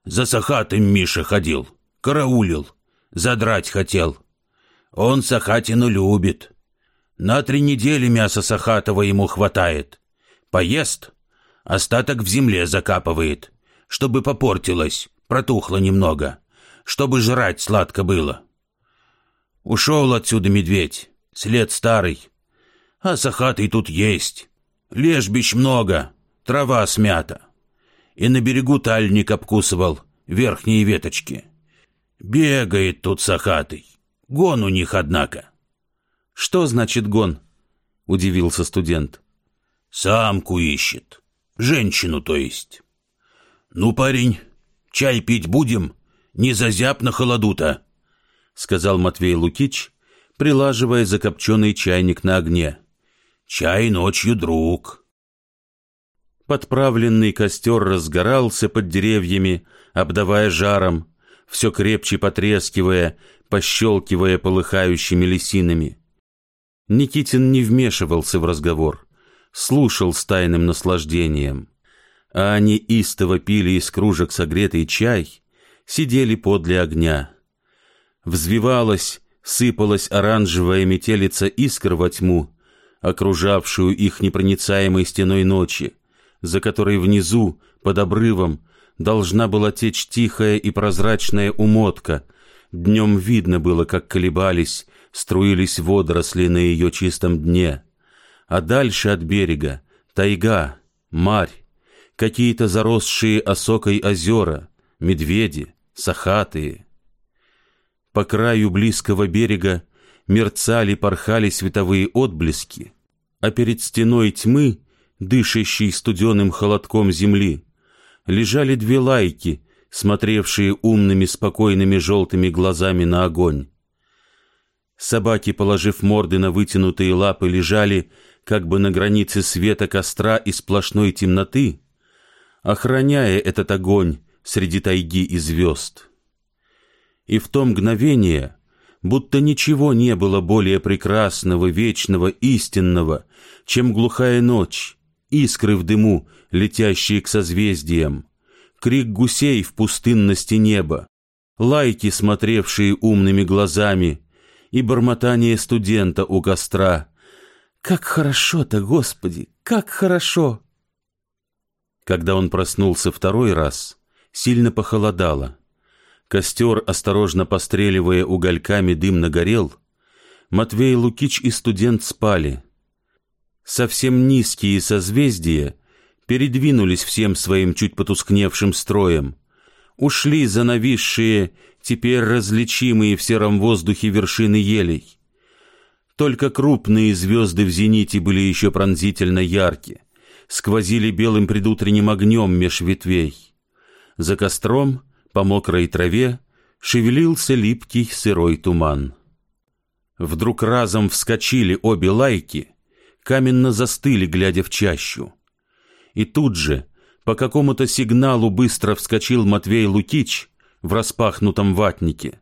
«За Сахатым Миша ходил, караулил, задрать хотел. Он Сахатину любит. На три недели мяса Сахатова ему хватает. Поест, Остаток в земле закапывает, чтобы попортилось, протухло немного, чтобы жрать сладко было. Ушел отсюда медведь, след старый. А сахатый тут есть. Лежбищ много, трава смята. И на берегу тальник обкусывал верхние веточки. Бегает тут сахатый. Гон у них, однако. Что значит гон? Удивился студент. Самку ищет. Женщину, то есть. Ну, парень, чай пить будем? Не зазяб на холоду-то, сказал Матвей Лукич, прилаживая закопченный чайник на огне. Чай ночью, друг. Подправленный костер разгорался под деревьями, обдавая жаром, все крепче потрескивая, пощелкивая полыхающими лисинами. Никитин не вмешивался в разговор слушал с тайным наслаждением. А они истово пили из кружек согретый чай, сидели подле огня. Взвивалась, сыпалась оранжевая метелица искр во тьму, окружавшую их непроницаемой стеной ночи, за которой внизу, под обрывом, должна была течь тихая и прозрачная умотка. Днем видно было, как колебались, струились водоросли на ее чистом дне а дальше от берега тайга, марь, какие-то заросшие осокой озера, медведи, сахатые. По краю близкого берега мерцали, порхали световые отблески, а перед стеной тьмы, дышащей студеным холодком земли, лежали две лайки, смотревшие умными спокойными желтыми глазами на огонь. Собаки, положив морды на вытянутые лапы, лежали, как бы на границе света костра и сплошной темноты, охраняя этот огонь среди тайги и звезд. И в то мгновение, будто ничего не было более прекрасного, вечного, истинного, чем глухая ночь, искры в дыму, летящие к созвездиям, крик гусей в пустынности неба, лайки, смотревшие умными глазами, и бормотание студента у костра, как хорошо-то, Господи, как хорошо!» Когда он проснулся второй раз, сильно похолодало. Костер, осторожно постреливая угольками, дым нагорел. Матвей Лукич и студент спали. Совсем низкие созвездия передвинулись всем своим чуть потускневшим строем, ушли за нависшие, теперь различимые в сером воздухе вершины елей. Только крупные звезды в зените были еще пронзительно яркие, сквозили белым предутренним огнем меж ветвей. За костром, по мокрой траве, шевелился липкий сырой туман. Вдруг разом вскочили обе лайки, каменно застыли, глядя в чащу. И тут же, по какому-то сигналу быстро вскочил Матвей Лукич, в распахнутом ватнике,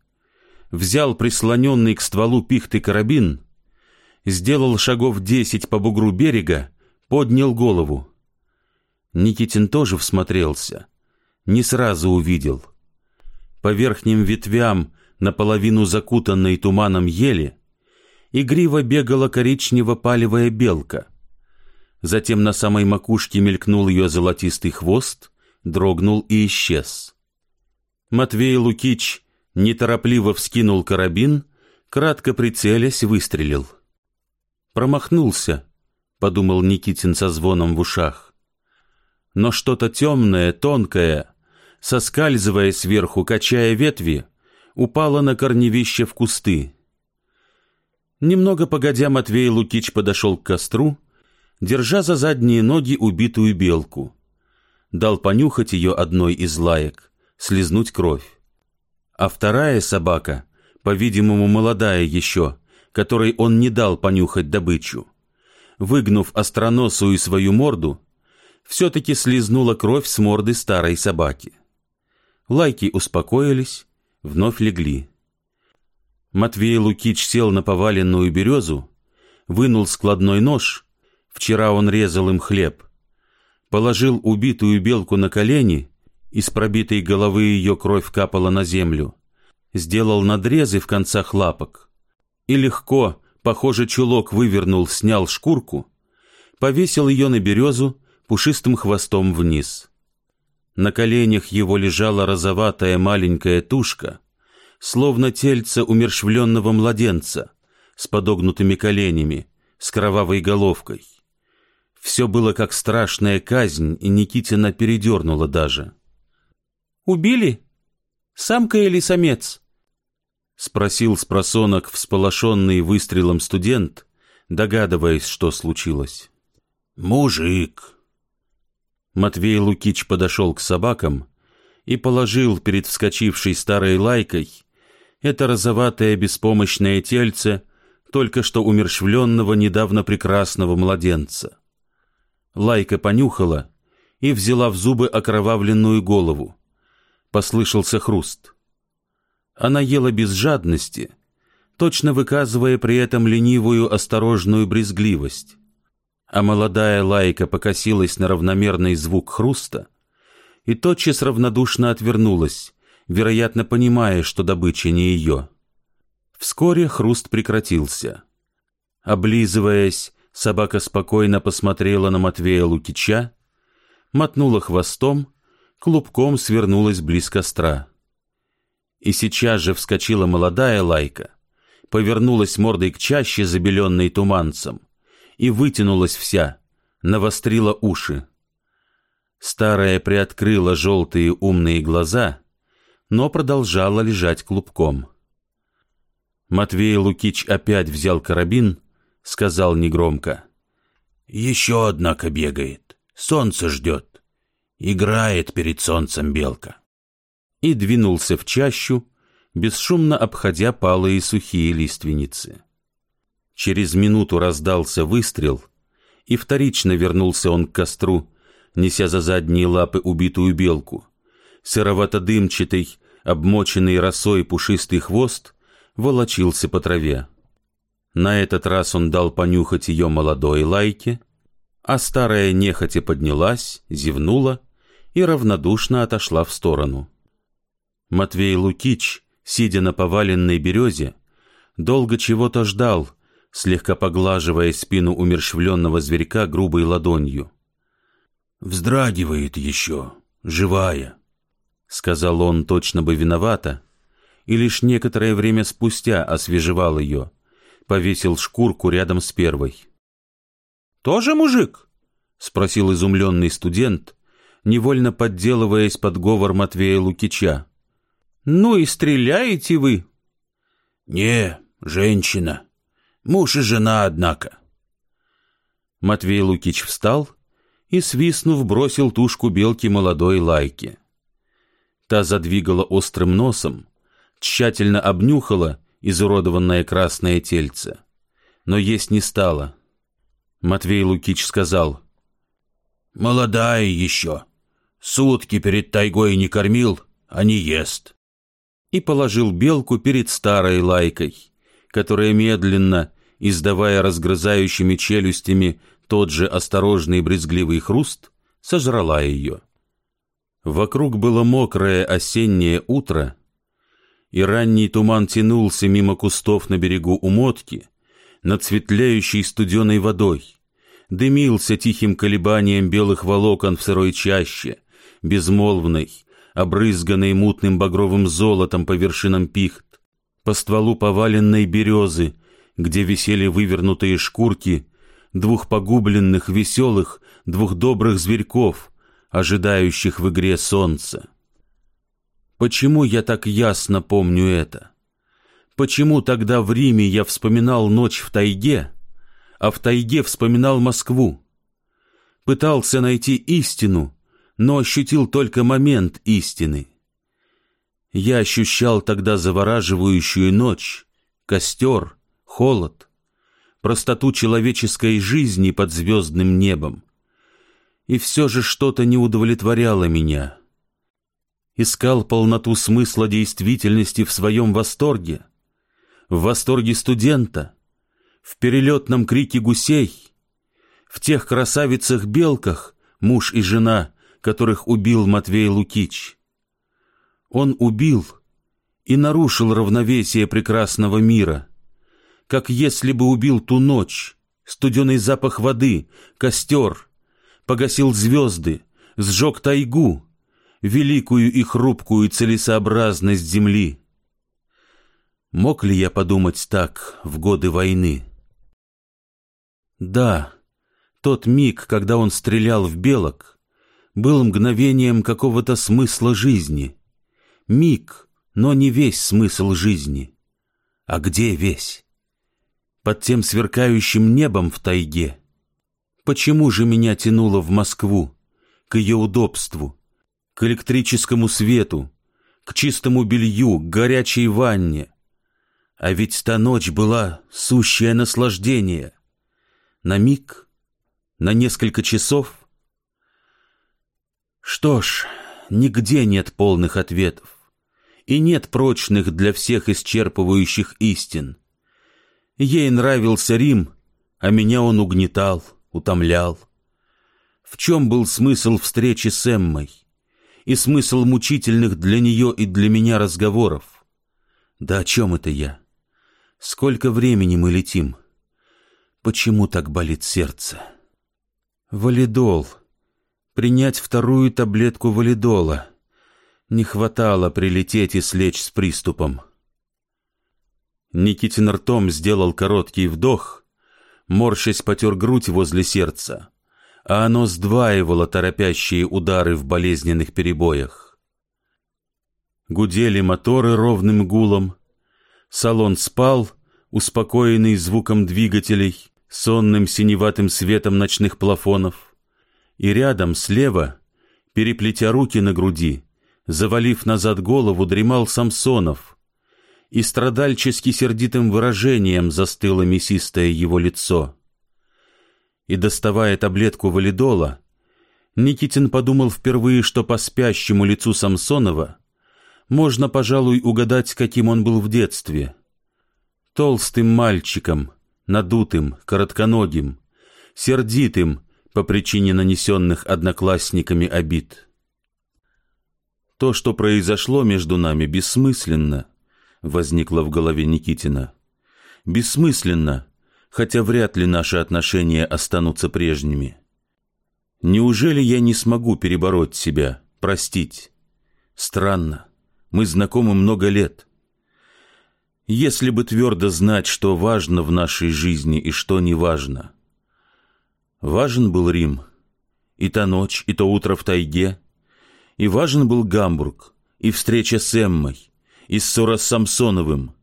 взял прислоненный к стволу пихты карабин, сделал шагов десять по бугру берега, поднял голову. Никитин тоже всмотрелся, не сразу увидел. По верхним ветвям, наполовину закутанной туманом ели, игриво бегала коричнево-палевая белка. Затем на самой макушке мелькнул ее золотистый хвост, дрогнул и исчез. Матвей Лукич неторопливо вскинул карабин, кратко прицелясь, выстрелил. «Промахнулся», — подумал Никитин со звоном в ушах. Но что-то темное, тонкое, соскальзывая сверху, качая ветви, упало на корневище в кусты. Немного погодя, Матвей Лукич подошел к костру, держа за задние ноги убитую белку. Дал понюхать ее одной из лаек, слезнуть кровь. А вторая собака, по-видимому, молодая еще, которой он не дал понюхать добычу, выгнув остроносую свою морду, все-таки слезнула кровь с морды старой собаки. Лайки успокоились, вновь легли. Матвей Лукич сел на поваленную березу, вынул складной нож, вчера он резал им хлеб, положил убитую белку на колени, из пробитой головы ее кровь капала на землю, сделал надрезы в концах лапок и легко, похоже, чулок вывернул, снял шкурку, повесил ее на березу пушистым хвостом вниз. На коленях его лежала розоватая маленькая тушка — словно тельце умершвленного младенца, с подогнутыми коленями, с кровавой головкой. Все было как страшная казнь, и Никитина передернула даже. «Убили? Самка или самец?» — спросил с просонок всполошенный выстрелом студент, догадываясь, что случилось. «Мужик!» Матвей Лукич подошел к собакам и положил перед вскочившей старой лайкой это розоватое беспомощное тельце только что умершвленного недавно прекрасного младенца. Лайка понюхала и взяла в зубы окровавленную голову. Послышался хруст. Она ела без жадности, точно выказывая при этом ленивую осторожную брезгливость. А молодая лайка покосилась на равномерный звук хруста и тотчас равнодушно отвернулась, вероятно, понимая, что добыча не ее. Вскоре хруст прекратился. Облизываясь, собака спокойно посмотрела на Матвея Лукича, мотнула хвостом, клубком свернулась близ костра. И сейчас же вскочила молодая лайка, повернулась мордой к чаще, забеленной туманцем, и вытянулась вся, навострила уши. Старая приоткрыла желтые умные глаза — но продолжала лежать клубком. Матвей Лукич опять взял карабин, сказал негромко. «Еще, однако, бегает. Солнце ждет. Играет перед солнцем белка». И двинулся в чащу, бесшумно обходя палые сухие лиственницы. Через минуту раздался выстрел, и вторично вернулся он к костру, неся за задние лапы убитую белку — серовато-дымчатый, обмоченный росой пушистый хвост волочился по траве. На этот раз он дал понюхать ее молодой лайке, а старая нехотя поднялась, зевнула и равнодушно отошла в сторону. Матвей Лукич, сидя на поваленной березе, долго чего-то ждал, слегка поглаживая спину умерщвленного зверька грубой ладонью. «Вздрагивает еще, живая», — сказал он точно бы виновата, и лишь некоторое время спустя освежевал ее, повесил шкурку рядом с первой. «Тоже мужик?» — спросил изумленный студент, невольно подделываясь под говор Матвея Лукича. «Ну и стреляете вы?» «Не, женщина. Муж и жена, однако». Матвей Лукич встал и, свистнув, бросил тушку белки молодой лайки. Та задвигала острым носом, тщательно обнюхала изуродованное красное тельце, но есть не стала. Матвей Лукич сказал, «Молодая еще. Сутки перед тайгой не кормил, а не ест». и положил белку перед старой лайкой, которая медленно, издавая разгрызающими челюстями тот же осторожный брезгливый хруст, сожрала ее. Вокруг было мокрое осеннее утро, и ранний туман тянулся мимо кустов на берегу умотки, над светляющей студеной водой, дымился тихим колебанием белых волокон в сырой чаще, безмолвной, обрызганной мутным багровым золотом по вершинам пихт, по стволу поваленной березы, где висели вывернутые шкурки двух погубленных, веселых, двух добрых зверьков, ожидающих в игре солнца. Почему я так ясно помню это? Почему тогда в Риме я вспоминал ночь в тайге, а в тайге вспоминал Москву? Пытался найти истину, но ощутил только момент истины. Я ощущал тогда завораживающую ночь, костер, холод, простоту человеческой жизни под звездным небом. И все же что-то не удовлетворяло меня. Искал полноту смысла действительности в своем восторге, в восторге студента, в перелетном крике гусей, в тех красавицах-белках, муж и жена, которых убил Матвей Лукич. Он убил и нарушил равновесие прекрасного мира, как если бы убил ту ночь, студеный запах воды, костер, погасил звезды, сжег тайгу, великую и хрупкую целесообразность земли. Мог ли я подумать так в годы войны? Да, тот миг, когда он стрелял в белок — был мгновением какого-то смысла жизни. Миг, но не весь смысл жизни. А где весь? Под тем сверкающим небом в тайге. Почему же меня тянуло в Москву, к ее удобству, к электрическому свету, к чистому белью, к горячей ванне? А ведь та ночь была сущее наслаждение. На миг, на несколько часов — что ж, нигде нет полных ответов, и нет прочных для всех исчерпывающих истин. Ей нравился Рим, а меня он угнетал, утомлял. В чем был смысл встречи с Эммой? И смысл мучительных для нее и для меня разговоров? Да о чем это я? Сколько времени мы летим? Почему так болит сердце? Валидол — принять вторую таблетку валидола. Не хватало прилететь и слечь с приступом. Никитин ртом сделал короткий вдох, морщась потер грудь возле сердца, а оно сдваивало торопящие удары в болезненных перебоях. Гудели моторы ровным гулом, салон спал, успокоенный звуком двигателей, сонным синеватым светом ночных плафонов и рядом, слева, переплетя руки на груди, завалив назад голову, дремал Самсонов, и страдальчески сердитым выражением застыло мясистое его лицо. И, доставая таблетку валидола, Никитин подумал впервые, что по спящему лицу Самсонова можно, пожалуй, угадать, каким он был в детстве. Толстым мальчиком, надутым, коротконогим, сердитым, по причине нанесенных одноклассниками обид. То, что произошло между нами, бессмысленно, возникло в голове Никитина. Бессмысленно, хотя вряд ли наши отношения останутся прежними. Неужели я не смогу перебороть себя, простить? Странно, мы знакомы много лет. Если бы твердо знать, что важно в нашей жизни и что не важно — Важен был Рим, и та ночь, и то утро в тайге, и важен был Гамбург, и встреча с Эммой, и ссора с Самсоновым.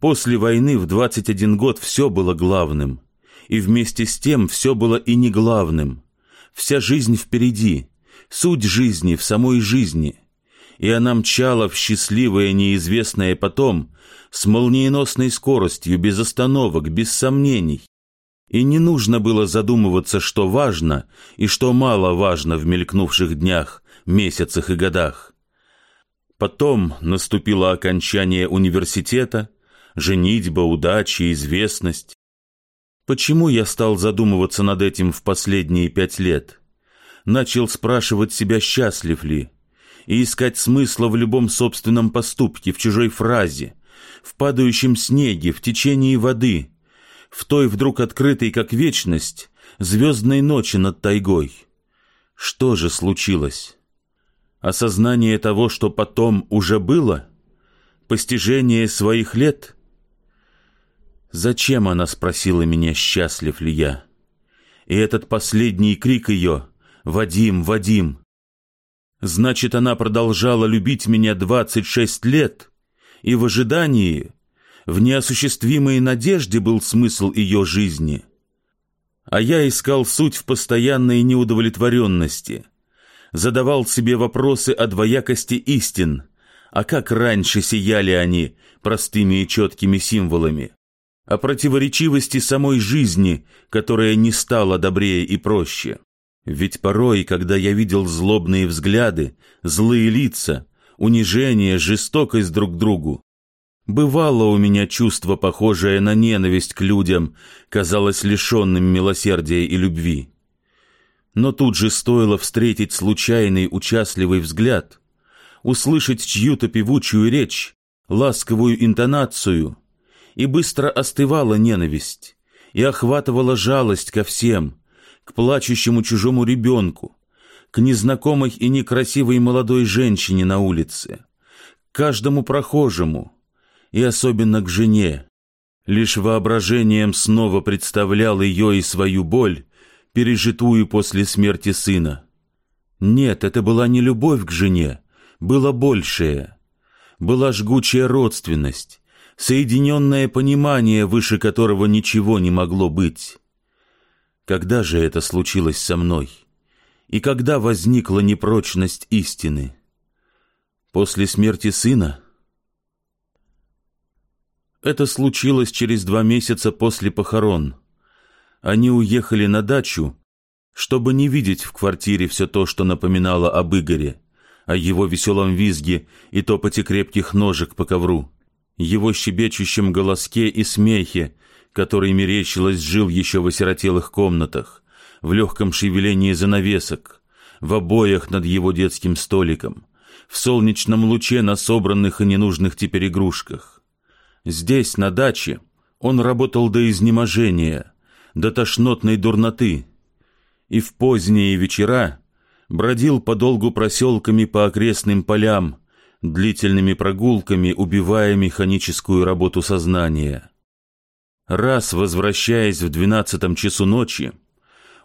После войны в 21 год все было главным, и вместе с тем все было и не главным. Вся жизнь впереди, суть жизни в самой жизни, и она мчала в счастливое неизвестное потом с молниеносной скоростью, без остановок, без сомнений, и не нужно было задумываться, что важно и что мало важно в мелькнувших днях, месяцах и годах. Потом наступило окончание университета, женитьба, удача, известность. Почему я стал задумываться над этим в последние пять лет? Начал спрашивать себя, счастлив ли, и искать смысла в любом собственном поступке, в чужой фразе, в падающем снеге, в течении воды, в той вдруг открытой, как вечность, звездной ночи над тайгой. Что же случилось? Осознание того, что потом уже было? Постижение своих лет? Зачем она спросила меня, счастлив ли я? И этот последний крик ее «Вадим, Вадим!» Значит, она продолжала любить меня двадцать шесть лет, и в ожидании, в неосуществимой надежде был смысл ее жизни. А я искал суть в постоянной неудовлетворенности, задавал себе вопросы о двоякости истин, а как раньше сияли они простыми и четкими символами, о противоречивости самой жизни, которая не стала добрее и проще. Ведь порой, когда я видел злобные взгляды, злые лица, унижение, жестокость друг к другу, бывало у меня чувство, похожее на ненависть к людям, казалось лишенным милосердия и любви. Но тут же стоило встретить случайный участливый взгляд, услышать чью-то певучую речь, ласковую интонацию, и быстро остывала ненависть, и охватывала жалость ко всем — к плачущему чужому ребенку, к незнакомой и некрасивой молодой женщине на улице, к каждому прохожему и особенно к жене. Лишь воображением снова представлял ее и свою боль, пережитую после смерти сына. Нет, это была не любовь к жене, было большее. Была жгучая родственность, соединенное понимание, выше которого ничего не могло быть. Когда же это случилось со мной? И когда возникла непрочность истины? После смерти сына? Это случилось через два месяца после похорон. Они уехали на дачу, чтобы не видеть в квартире все то, что напоминало об Игоре, о его веселом визге и топоте крепких ножек по ковру, его щебечущем голоске и смехе, который мерещилось жил еще в осиротелых комнатах, в легком шевелении занавесок, в обоях над его детским столиком, в солнечном луче на собранных и ненужных теперь игрушках. Здесь, на даче, он работал до изнеможения, до тошнотной дурноты, и в поздние вечера бродил подолгу проселками по окрестным полям, длительными прогулками убивая механическую работу сознания. Раз, возвращаясь в двенадцатом часу ночи,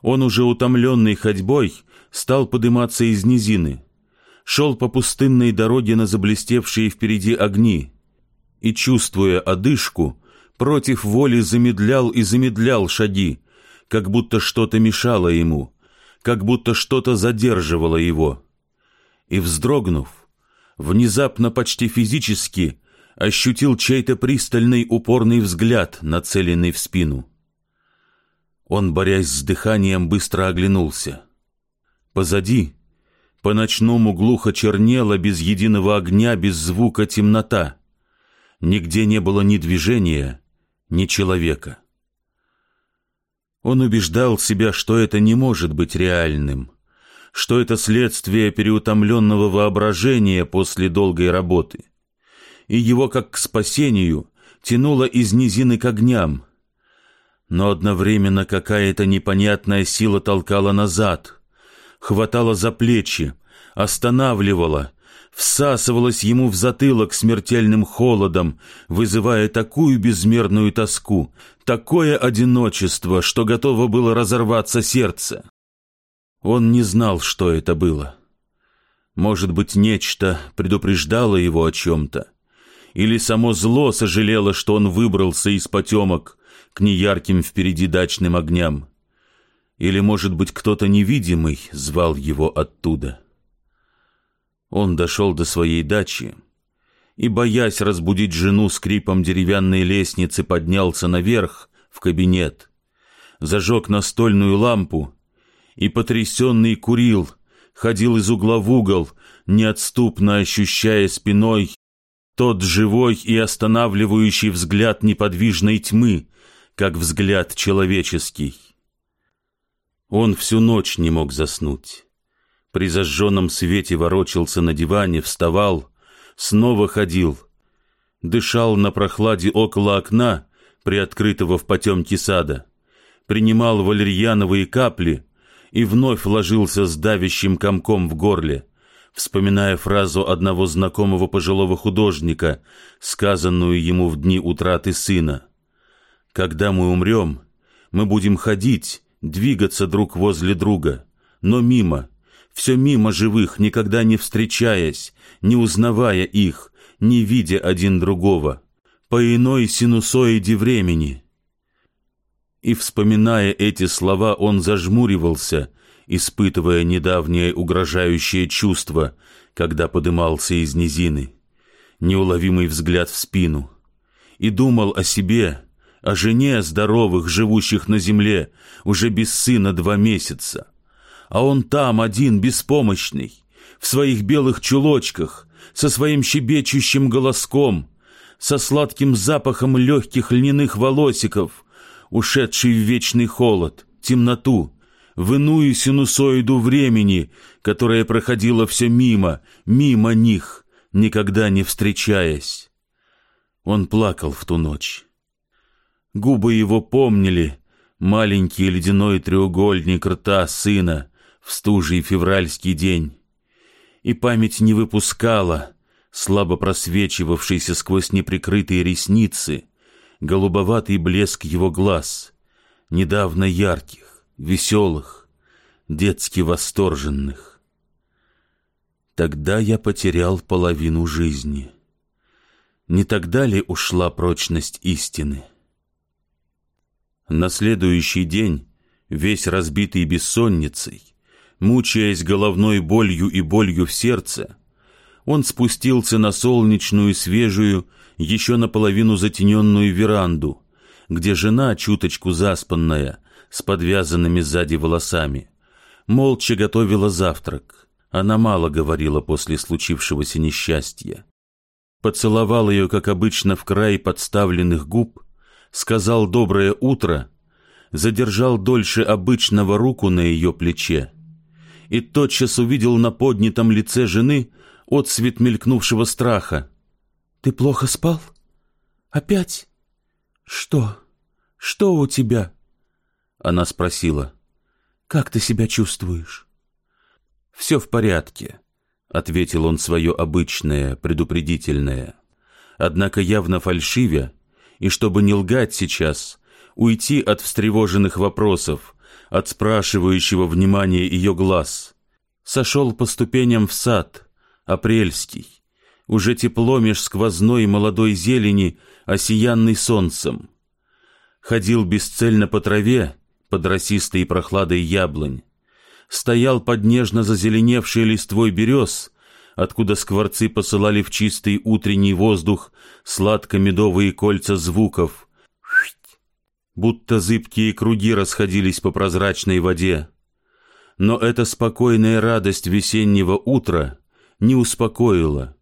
он уже утомленный ходьбой стал подниматься из низины, шел по пустынной дороге на заблестевшие впереди огни и, чувствуя одышку, против воли замедлял и замедлял шаги, как будто что-то мешало ему, как будто что-то задерживало его. И, вздрогнув, внезапно почти физически ощутил чей-то пристальный упорный взгляд, нацеленный в спину. Он, борясь с дыханием, быстро оглянулся. Позади, по ночному глухо чернела, без единого огня, без звука темнота. Нигде не было ни движения, ни человека. Он убеждал себя, что это не может быть реальным, что это следствие переутомленного воображения после долгой работы — и его, как к спасению, тянуло из низины к огням. Но одновременно какая-то непонятная сила толкала назад, хватала за плечи, останавливала, всасывалась ему в затылок смертельным холодом, вызывая такую безмерную тоску, такое одиночество, что готово было разорваться сердце. Он не знал, что это было. Может быть, нечто предупреждало его о чем-то, или само зло сожалело, что он выбрался из потемок к неярким впереди дачным огням? Или, может быть, кто-то невидимый звал его оттуда? Он дошел до своей дачи и, боясь разбудить жену скрипом деревянной лестницы, поднялся наверх в кабинет, зажег настольную лампу и, потрясенный, курил, ходил из угла в угол, неотступно ощущая спиной тот живой и останавливающий взгляд неподвижной тьмы, как взгляд человеческий. Он всю ночь не мог заснуть. При зажженном свете ворочался на диване, вставал, снова ходил, дышал на прохладе около окна, приоткрытого в потемке сада, принимал валерьяновые капли и вновь ложился с давящим комком в горле, вспоминая фразу одного знакомого пожилого художника, сказанную ему в дни утраты сына. «Когда мы умрем, мы будем ходить, двигаться друг возле друга, но мимо, все мимо живых, никогда не встречаясь, не узнавая их, не видя один другого, по иной синусоиде времени». И, вспоминая эти слова, он зажмуривался, испытывая недавнее угрожающее чувство, когда подымался из низины, неуловимый взгляд в спину, и думал о себе, о жене здоровых, живущих на земле, уже без сына два месяца. А он там один, беспомощный, в своих белых чулочках, со своим щебечущим голоском, со сладким запахом легких льняных волосиков — ушедший в вечный холод, темноту, в иную синусоиду времени, которая проходила все мимо, мимо них, никогда не встречаясь. Он плакал в ту ночь. Губы его помнили маленький ледяной треугольник рта сына в стужий февральский день. И память не выпускала, слабо просвечивавшейся сквозь неприкрытые ресницы, голубоватый блеск его глаз, недавно ярких, веселых, детски восторженных. Тогда я потерял половину жизни. Не тогда ли ушла прочность истины? На следующий день, весь разбитый бессонницей, мучаясь головной болью и болью в сердце, он спустился на солнечную, свежую, еще наполовину затененную веранду, где жена, чуточку заспанная, с подвязанными сзади волосами, молча готовила завтрак. Она мало говорила после случившегося несчастья. Поцеловал ее, как обычно, в край подставленных губ, сказал «доброе утро», задержал дольше обычного руку на ее плече и тотчас увидел на поднятом лице жены отсвет мелькнувшего страха. «Ты плохо спал? Опять? Что? Что у тебя?» Она спросила. «Как ты себя чувствуешь?» «Все в порядке», — ответил он свое обычное, предупредительное. Однако явно фальшивя, и чтобы не лгать сейчас, уйти от встревоженных вопросов, от спрашивающего внимания ее глаз, сошел по ступеням в сад — апрельский, уже тепло меж сквозной молодой зелени, осиянный солнцем. Ходил бесцельно по траве, под росистой прохладой яблонь. Стоял под нежно зазеленевшей листвой берез, откуда скворцы посылали в чистый утренний воздух сладко-медовые кольца звуков. Будто зыбкие круги расходились по прозрачной воде. Но эта спокойная радость весеннего утра не успокоила,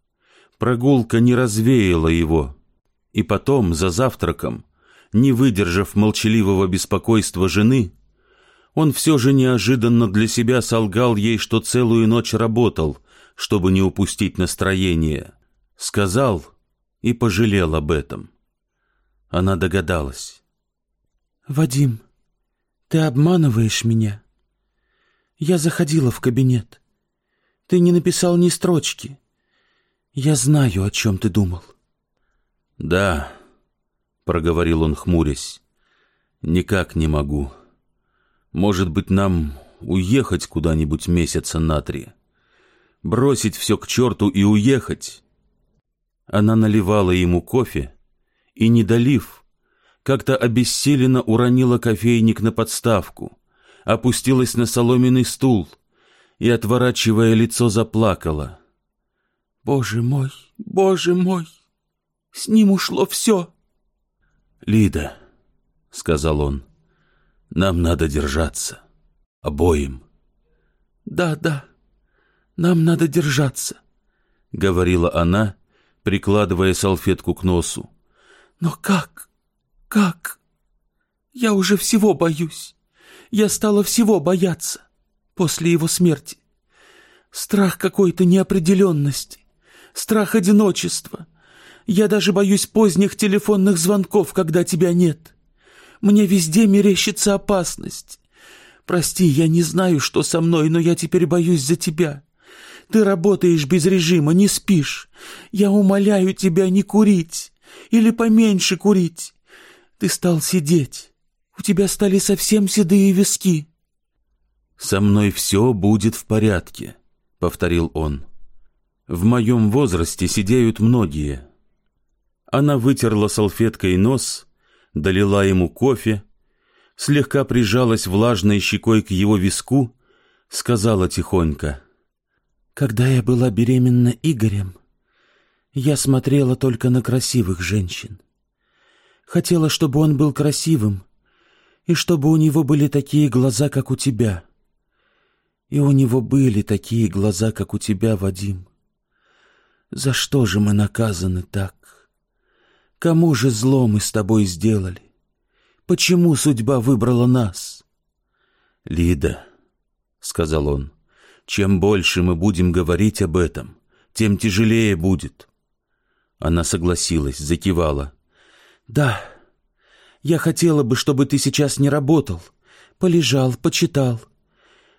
прогулка не развеяла его. И потом, за завтраком, не выдержав молчаливого беспокойства жены, он все же неожиданно для себя солгал ей, что целую ночь работал, чтобы не упустить настроение. Сказал и пожалел об этом. Она догадалась. «Вадим, ты обманываешь меня. Я заходила в кабинет. Ты не написал ни строчки. Я знаю, о чем ты думал. Да, проговорил он, хмурясь. Никак не могу. Может быть, нам уехать куда-нибудь месяца на три. Бросить все к черту и уехать. Она наливала ему кофе и, не долив, как-то обессиленно уронила кофейник на подставку, опустилась на соломенный стул — и, отворачивая лицо, заплакала. «Боже мой, боже мой! С ним ушло все!» «Лида», — сказал он, — «нам надо держаться. Обоим». «Да, да, Нам надо держаться, — говорила она, прикладывая салфетку к носу. Но как? Как? Я уже всего боюсь. Я стала всего бояться после его смерти. Страх какой-то неопределенности, страх одиночества. Я даже боюсь поздних телефонных звонков, когда тебя нет. Мне везде мерещится опасность. Прости, я не знаю, что со мной, но я теперь боюсь за тебя. Ты работаешь без режима, не спишь. Я умоляю тебя не курить или поменьше курить. Ты стал сидеть. У тебя стали совсем седые виски. «Со мной все будет в порядке», — повторил он. «В моем возрасте сидеют многие». Она вытерла салфеткой нос, долила ему кофе, слегка прижалась влажной щекой к его виску, сказала тихонько. «Когда я была беременна Игорем, я смотрела только на красивых женщин. Хотела, чтобы он был красивым, и чтобы у него были такие глаза, как у тебя. И у него были такие глаза, как у тебя, Вадим. За что же мы наказаны так? Кому же зло мы с тобой сделали? Почему судьба выбрала нас? Лида, — сказал он, — чем больше мы будем говорить об этом, тем тяжелее будет. Она согласилась, закивала. Да, я хотела бы, чтобы ты сейчас не работал, полежал, почитал.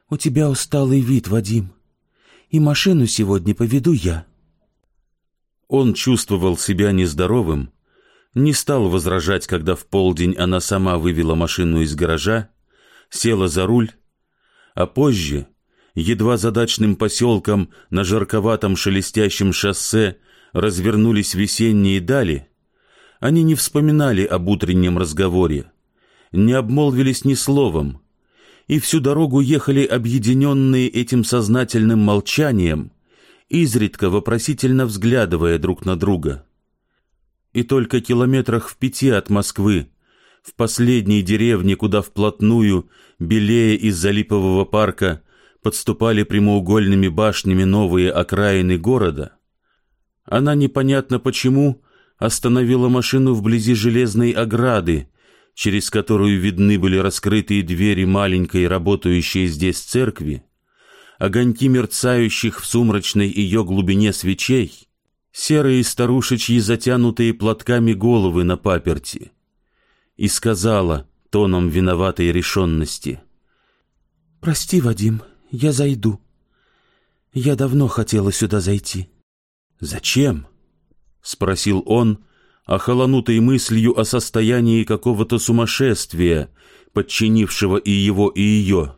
У тебя усталый вид, Вадим, и машину сегодня поведу я. Он чувствовал себя нездоровым, не стал возражать, когда в полдень она сама вывела машину из гаража, села за руль, а позже, едва задачным поселком на жарковатом шелестящем шоссе развернулись весенние дали, они не вспоминали об утреннем разговоре, не обмолвились ни словом, и всю дорогу ехали объединенные этим сознательным молчанием, изредка вопросительно взглядывая друг на друга. И только километрах в пяти от Москвы, в последней деревне, куда вплотную, белее из-за липового парка, подступали прямоугольными башнями новые окраины города, она непонятно почему остановила машину вблизи железной ограды, через которую видны были раскрытые двери маленькой работающей здесь церкви, огоньки мерцающих в сумрачной ее глубине свечей, серые старушечьи затянутые платками головы на паперти, и сказала тоном виноватой решенности. «Прости, Вадим, я зайду. Я давно хотела сюда зайти». «Зачем?» — спросил он, охолонутой мыслью о состоянии какого-то сумасшествия, подчинившего и его, и ее.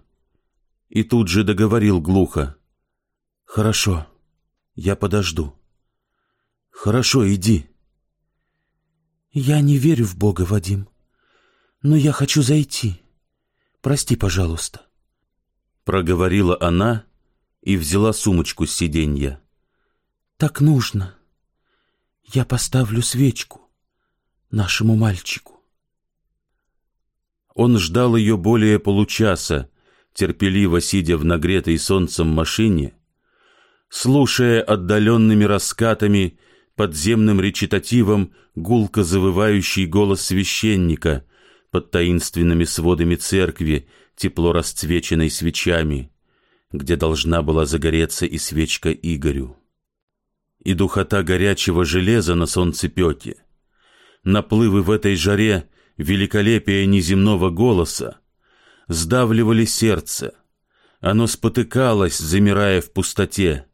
И тут же договорил глухо. «Хорошо, я подожду. Хорошо, иди». «Я не верю в Бога, Вадим, но я хочу зайти. Прости, пожалуйста». Проговорила она и взяла сумочку с сиденья. «Так нужно. Я поставлю свечку нашему мальчику. Он ждал ее более получаса, терпеливо сидя в нагретой солнцем машине, слушая отдаленными раскатами, подземным речитативом гулко завывающий голос священника под таинственными сводами церкви, тепло расцвеченной свечами, где должна была загореться и свечка Игорю и духота горячего железа на солнцепеке, наплывы в этой жаре великолепия неземного голоса, сдавливали сердце, оно спотыкалось, замирая в пустоте,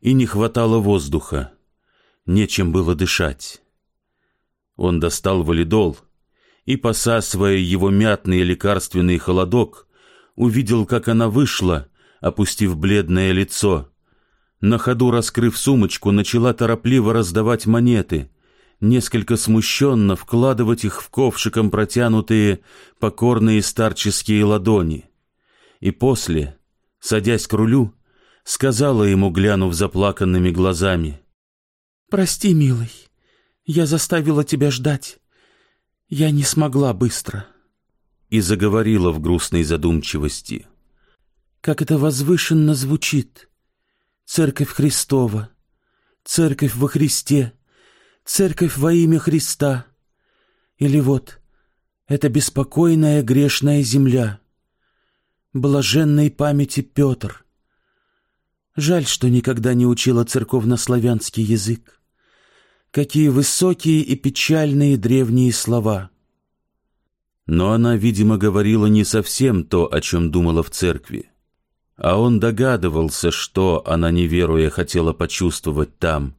и не хватало воздуха, нечем было дышать. Он достал валидол и, посасывая его мятный лекарственный холодок, увидел, как она вышла, опустив бледное лицо, на ходу раскрыв сумочку, начала торопливо раздавать монеты, несколько смущенно вкладывать их в ковшиком протянутые покорные старческие ладони. И после, садясь к рулю, сказала ему, глянув заплаканными глазами. «Прости, милый, я заставила тебя ждать. Я не смогла быстро». И заговорила в грустной задумчивости. «Как это возвышенно звучит!» Церковь Христова, Церковь во Христе, Церковь во имя Христа. Или вот эта беспокойная грешная земля, блаженной памяти Петр. Жаль, что никогда не учила церковнославянский язык. Какие высокие и печальные древние слова. Но она, видимо, говорила не совсем то, о чем думала в церкви. А он догадывался, что она, не веруя, хотела почувствовать там,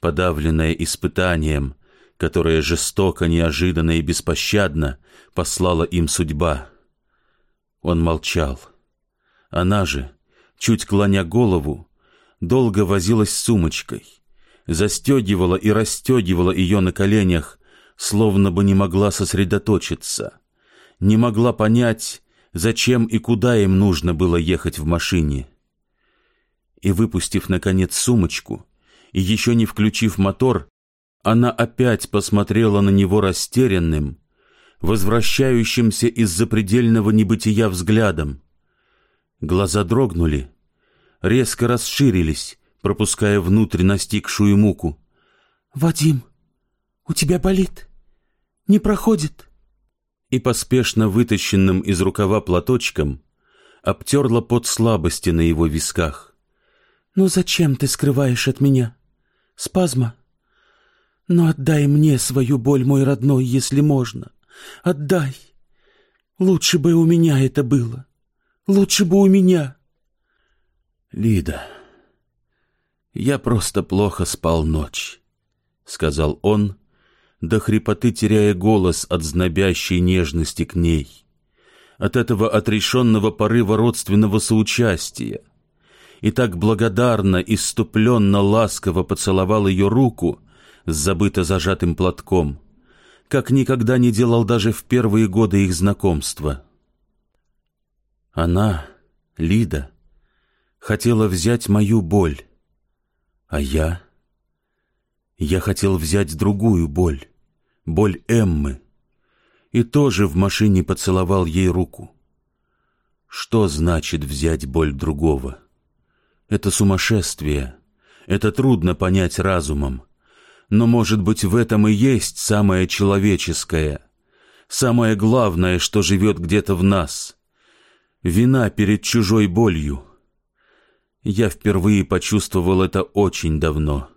подавленная испытанием, которое жестоко, неожиданно и беспощадно послала им судьба. Он молчал. Она же, чуть клоня голову, долго возилась с сумочкой, застегивала и расстегивала ее на коленях, словно бы не могла сосредоточиться, не могла понять, зачем и куда им нужно было ехать в машине. И, выпустив, наконец, сумочку, и еще не включив мотор, она опять посмотрела на него растерянным, возвращающимся из запредельного небытия взглядом. Глаза дрогнули, резко расширились, пропуская внутрь настигшую муку. «Вадим, у тебя болит? Не проходит?» И поспешно вытащенным из рукава платочком обтерла под слабости на его висках. «Ну зачем ты скрываешь от меня? Спазма? Но отдай мне свою боль, мой родной, если можно. Отдай. Лучше бы у меня это было. Лучше бы у меня. Лида, я просто плохо спал ночь, сказал он, до хрипоты теряя голос от знобящей нежности к ней, от этого отрешенного порыва родственного соучастия, и так благодарно, иступленно, ласково поцеловал ее руку, с забыто зажатым платком, как никогда не делал даже в первые годы их знакомства. Она, Лида, хотела взять мою боль, а я... Я хотел взять другую боль, боль Эммы, и тоже в машине поцеловал ей руку. Что значит взять боль другого? Это сумасшествие, это трудно понять разумом. Но, может быть, в этом и есть самое человеческое, самое главное, что живет где-то в нас. Вина перед чужой болью. Я впервые почувствовал это очень давно.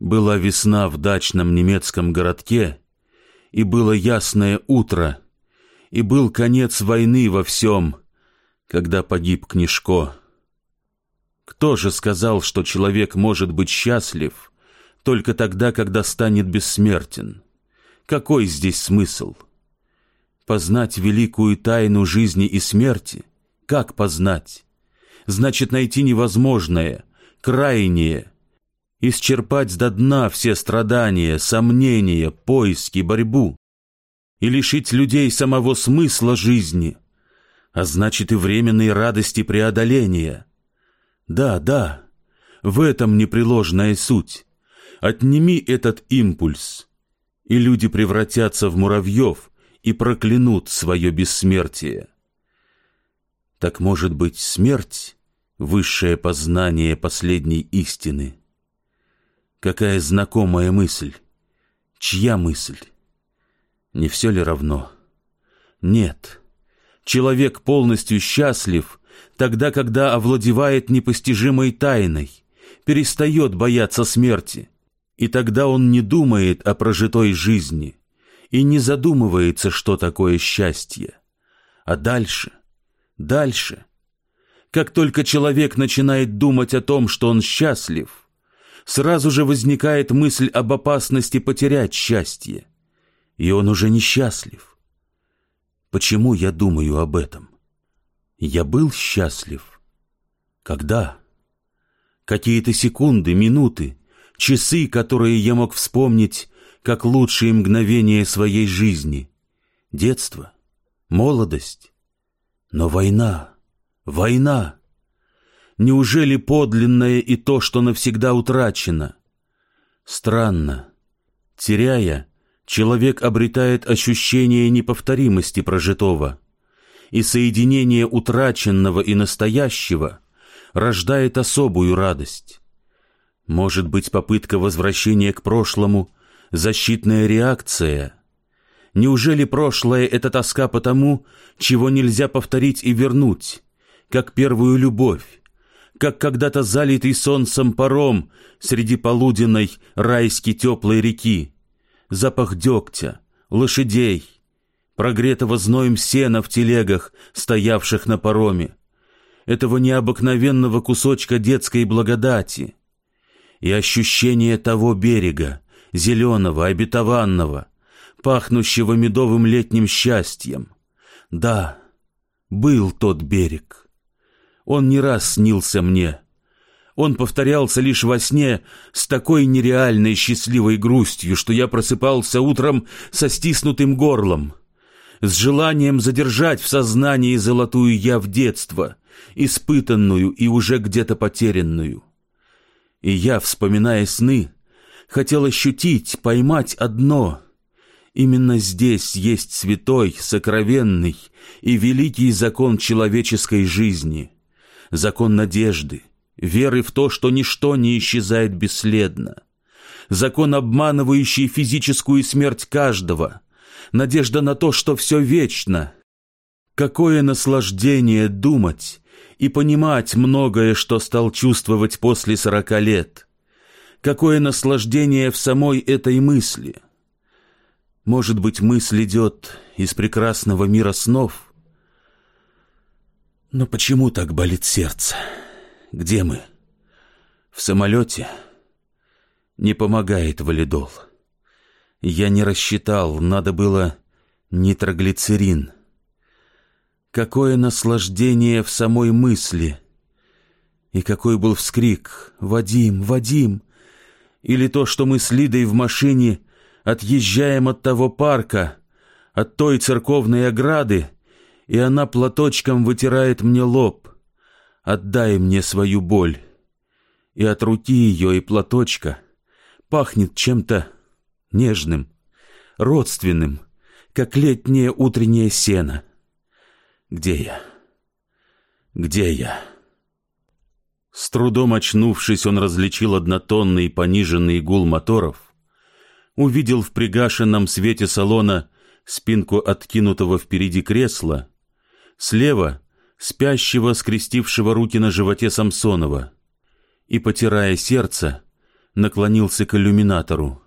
Была весна в дачном немецком городке, и было ясное утро, и был конец войны во всем, когда погиб Книжко. Кто же сказал, что человек может быть счастлив — только тогда, когда станет бессмертен. Какой здесь смысл? Познать великую тайну жизни и смерти? Как познать? Значит, найти невозможное, крайнее, исчерпать до дна все страдания, сомнения, поиски, борьбу и лишить людей самого смысла жизни, а значит и временной радости преодоления. Да, да, в этом непреложная суть. Отними этот импульс, и люди превратятся в муравьев и проклянут свое бессмертие. Так может быть смерть — высшее познание последней истины? Какая знакомая мысль? Чья мысль? Не все ли равно? Нет. Человек полностью счастлив тогда, когда овладевает непостижимой тайной, перестает бояться смерти, и тогда он не думает о прожитой жизни и не задумывается, что такое счастье. А дальше, дальше, как только человек начинает думать о том, что он счастлив, сразу же возникает мысль об опасности потерять счастье, и он уже несчастлив. Почему я думаю об этом? Я был счастлив. Когда? Какие-то секунды, минуты, часы, которые я мог вспомнить как лучшие мгновения своей жизни. Детство, молодость. Но война, война. Неужели подлинное и то, что навсегда утрачено? Странно. Теряя, человек обретает ощущение неповторимости прожитого, и соединение утраченного и настоящего рождает особую радость. Может быть, попытка возвращения к прошлому — защитная реакция? Неужели прошлое — это тоска по тому, чего нельзя повторить и вернуть, как первую любовь, как когда-то залитый солнцем паром среди полуденной райски теплой реки, запах дегтя, лошадей, прогретого зноем сена в телегах, стоявших на пароме, этого необыкновенного кусочка детской благодати и ощущение того берега, зеленого, обетованного, пахнущего медовым летним счастьем. Да, был тот берег. Он не раз снился мне. Он повторялся лишь во сне с такой нереальной счастливой грустью, что я просыпался утром со стиснутым горлом, с желанием задержать в сознании золотую я в детство, испытанную и уже где-то потерянную. И я, вспоминая сны, хотел ощутить, поймать одно. Именно здесь есть святой, сокровенный и великий закон человеческой жизни, закон надежды, веры в то, что ничто не исчезает бесследно, закон, обманывающий физическую смерть каждого, надежда на то, что все вечно. Какое наслаждение думать и понимать многое, что стал чувствовать после сорока лет. Какое наслаждение в самой этой мысли. Может быть, мысль идет из прекрасного мира снов? Но почему так болит сердце? Где мы? В самолете? Не помогает валидол. Я не рассчитал, надо было нитроглицерин. Какое наслаждение в самой мысли! И какой был вскрик «Вадим! Вадим!» Или то, что мы с Лидой в машине отъезжаем от того парка, от той церковной ограды, и она платочком вытирает мне лоб. «Отдай мне свою боль!» И от руки ее и платочка пахнет чем-то нежным, родственным, как летнее утреннее сено. Где я? Где я? С трудом очнувшись, он различил однотонный пониженный гул моторов, увидел в пригашенном свете салона спинку откинутого впереди кресла, слева спящего, скрестившего руки на животе Самсонова, и, потирая сердце, наклонился к иллюминатору.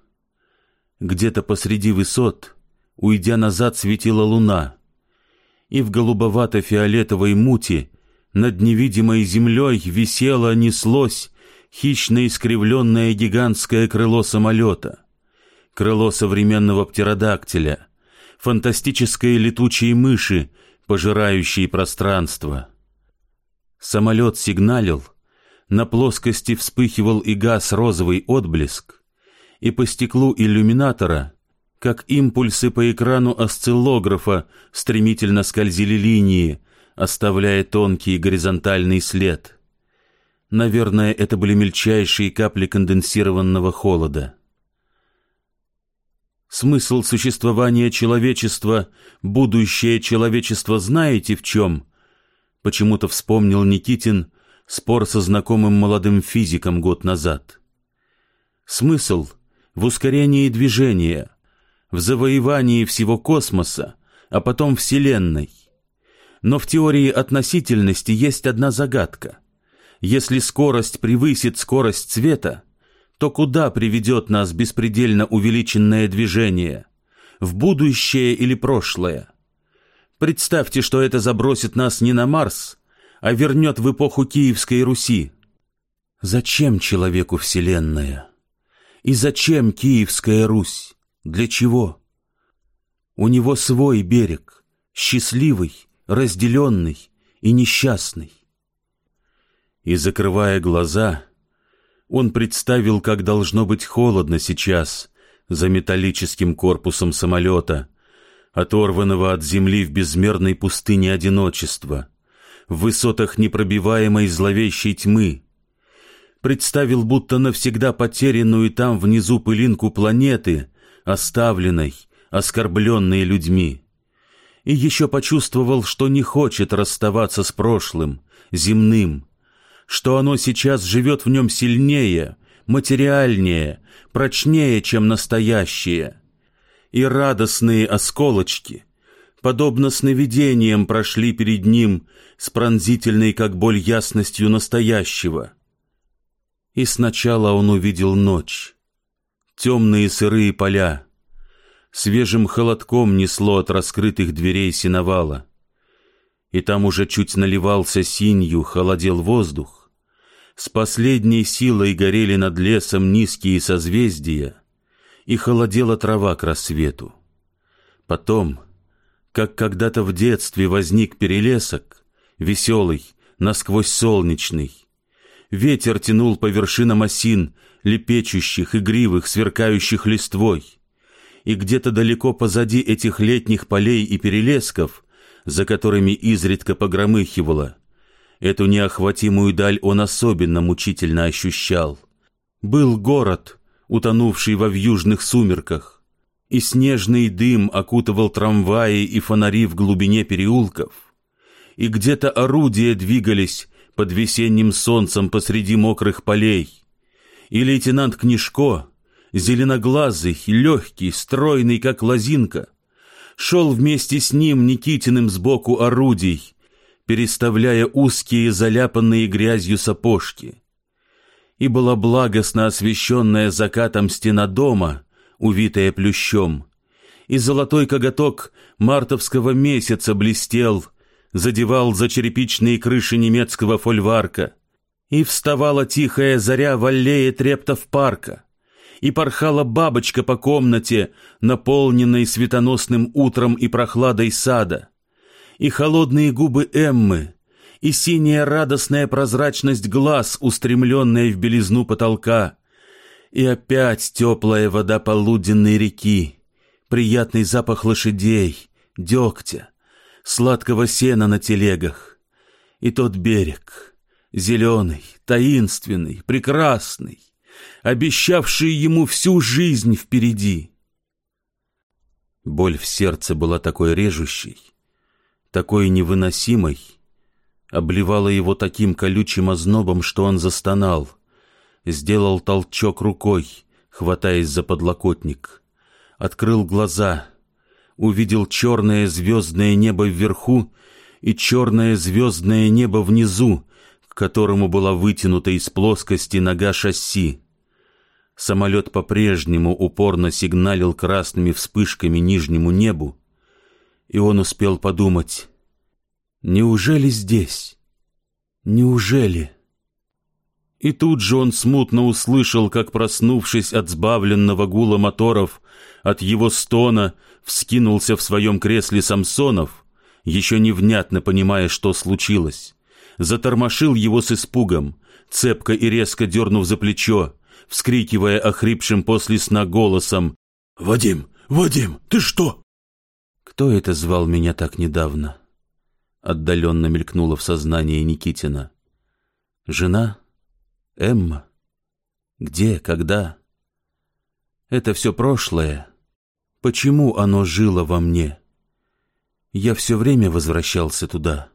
Где-то посреди высот, уйдя назад, светила луна — и в голубовато-фиолетовой мути над невидимой землей висело, неслось хищно искривленное гигантское крыло самолета, крыло современного птеродактиля, фантастической летучей мыши, пожирающей пространство. Самолет сигналил, на плоскости вспыхивал и газ розовый отблеск, и по стеклу иллюминатора как импульсы по экрану осциллографа стремительно скользили линии, оставляя тонкий горизонтальный след. Наверное, это были мельчайшие капли конденсированного холода. Смысл существования человечества, будущее человечества знаете в чем? Почему-то вспомнил Никитин спор со знакомым молодым физиком год назад. Смысл в ускорении движения, в завоевании всего космоса, а потом Вселенной. Но в теории относительности есть одна загадка. Если скорость превысит скорость света, то куда приведет нас беспредельно увеличенное движение? В будущее или прошлое? Представьте, что это забросит нас не на Марс, а вернет в эпоху Киевской Руси. Зачем человеку Вселенная? И зачем Киевская Русь? Для чего? У него свой берег, счастливый, разделенный и несчастный. И, закрывая глаза, он представил, как должно быть холодно сейчас за металлическим корпусом самолета, оторванного от земли в безмерной пустыне одиночества, в высотах непробиваемой зловещей тьмы. Представил, будто навсегда потерянную там внизу пылинку планеты — оставленной, оскорбленной людьми. И еще почувствовал, что не хочет расставаться с прошлым, земным, что оно сейчас живет в нем сильнее, материальнее, прочнее, чем настоящее. И радостные осколочки, подобно сновидениям, прошли перед ним с пронзительной, как боль, ясностью настоящего. И сначала он увидел ночь, темные сырые поля, свежим холодком несло от раскрытых дверей синовала, и там уже чуть наливался синью, холодел воздух, с последней силой горели над лесом низкие созвездия, и холодела трава к рассвету. Потом, как когда-то в детстве возник перелесок, веселый, насквозь солнечный, ветер тянул по вершинам осин, лепечущих, игривых, сверкающих листвой, и где-то далеко позади этих летних полей и перелесков, за которыми изредка погромыхивало, Эту неохватимую даль он особенно мучительно ощущал. Был город, утонувший во вьюжных сумерках, и снежный дым окутывал трамваи и фонари в глубине переулков, и где-то орудия двигались под весенним солнцем посреди мокрых полей, и лейтенант Книжко, зеленоглазый, легкий, стройный, как лозинка, шел вместе с ним Никитиным сбоку орудий, переставляя узкие заляпанные грязью сапожки. И была благостно освещенная закатом стена дома, увитая плющом, и золотой коготок мартовского месяца блестел, задевал за черепичные крыши немецкого фольварка, и вставала тихая заря в аллее трептов парка, и порхала бабочка по комнате, наполненной светоносным утром и прохладой сада — и холодные губы Эммы, и синяя радостная прозрачность глаз, устремленная в белизну потолка, и опять теплая вода полуденной реки, приятный запах лошадей, дегтя, сладкого сена на телегах, и тот берег, зеленый, таинственный, прекрасный, обещавший ему всю жизнь впереди. Боль в сердце была такой режущей, такой невыносимой, обливала его таким колючим ознобом, что он застонал, сделал толчок рукой, хватаясь за подлокотник, открыл глаза, увидел черное звездное небо вверху и черное звездное небо внизу, которому была вытянута из плоскости нога шасси. Самолет по-прежнему упорно сигналил красными вспышками нижнему небу, и он успел подумать, неужели здесь? Неужели? И тут же он смутно услышал, как, проснувшись от сбавленного гула моторов, от его стона вскинулся в своем кресле Самсонов, еще невнятно понимая, что случилось. Затормошил его с испугом, цепко и резко дернув за плечо, вскрикивая охрипшим после сна голосом «Вадим! Вадим! Ты что?» Кто это звал меня так недавно? Отдаленно мелькнуло в сознании Никитина. Жена? Эмма? Где? Когда? Это все прошлое. Почему оно жило во мне? Я все время возвращался туда.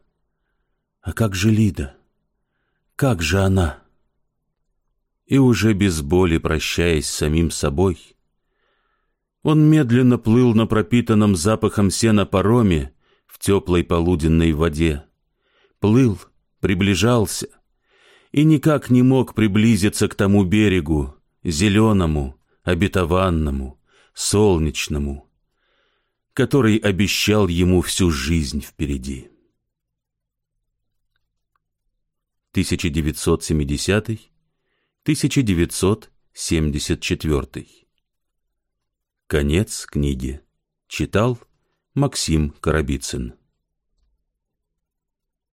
А как же Лида? Как же она? И уже без боли прощаясь с самим собой, он медленно плыл на пропитанном запахом сена пароме в теплой полуденной воде. Плыл, приближался и никак не мог приблизиться к тому берегу, зеленому, обетованному, солнечному, который обещал ему всю жизнь впереди. 1970-1974 Конец книги. Читал Максим Карабицын.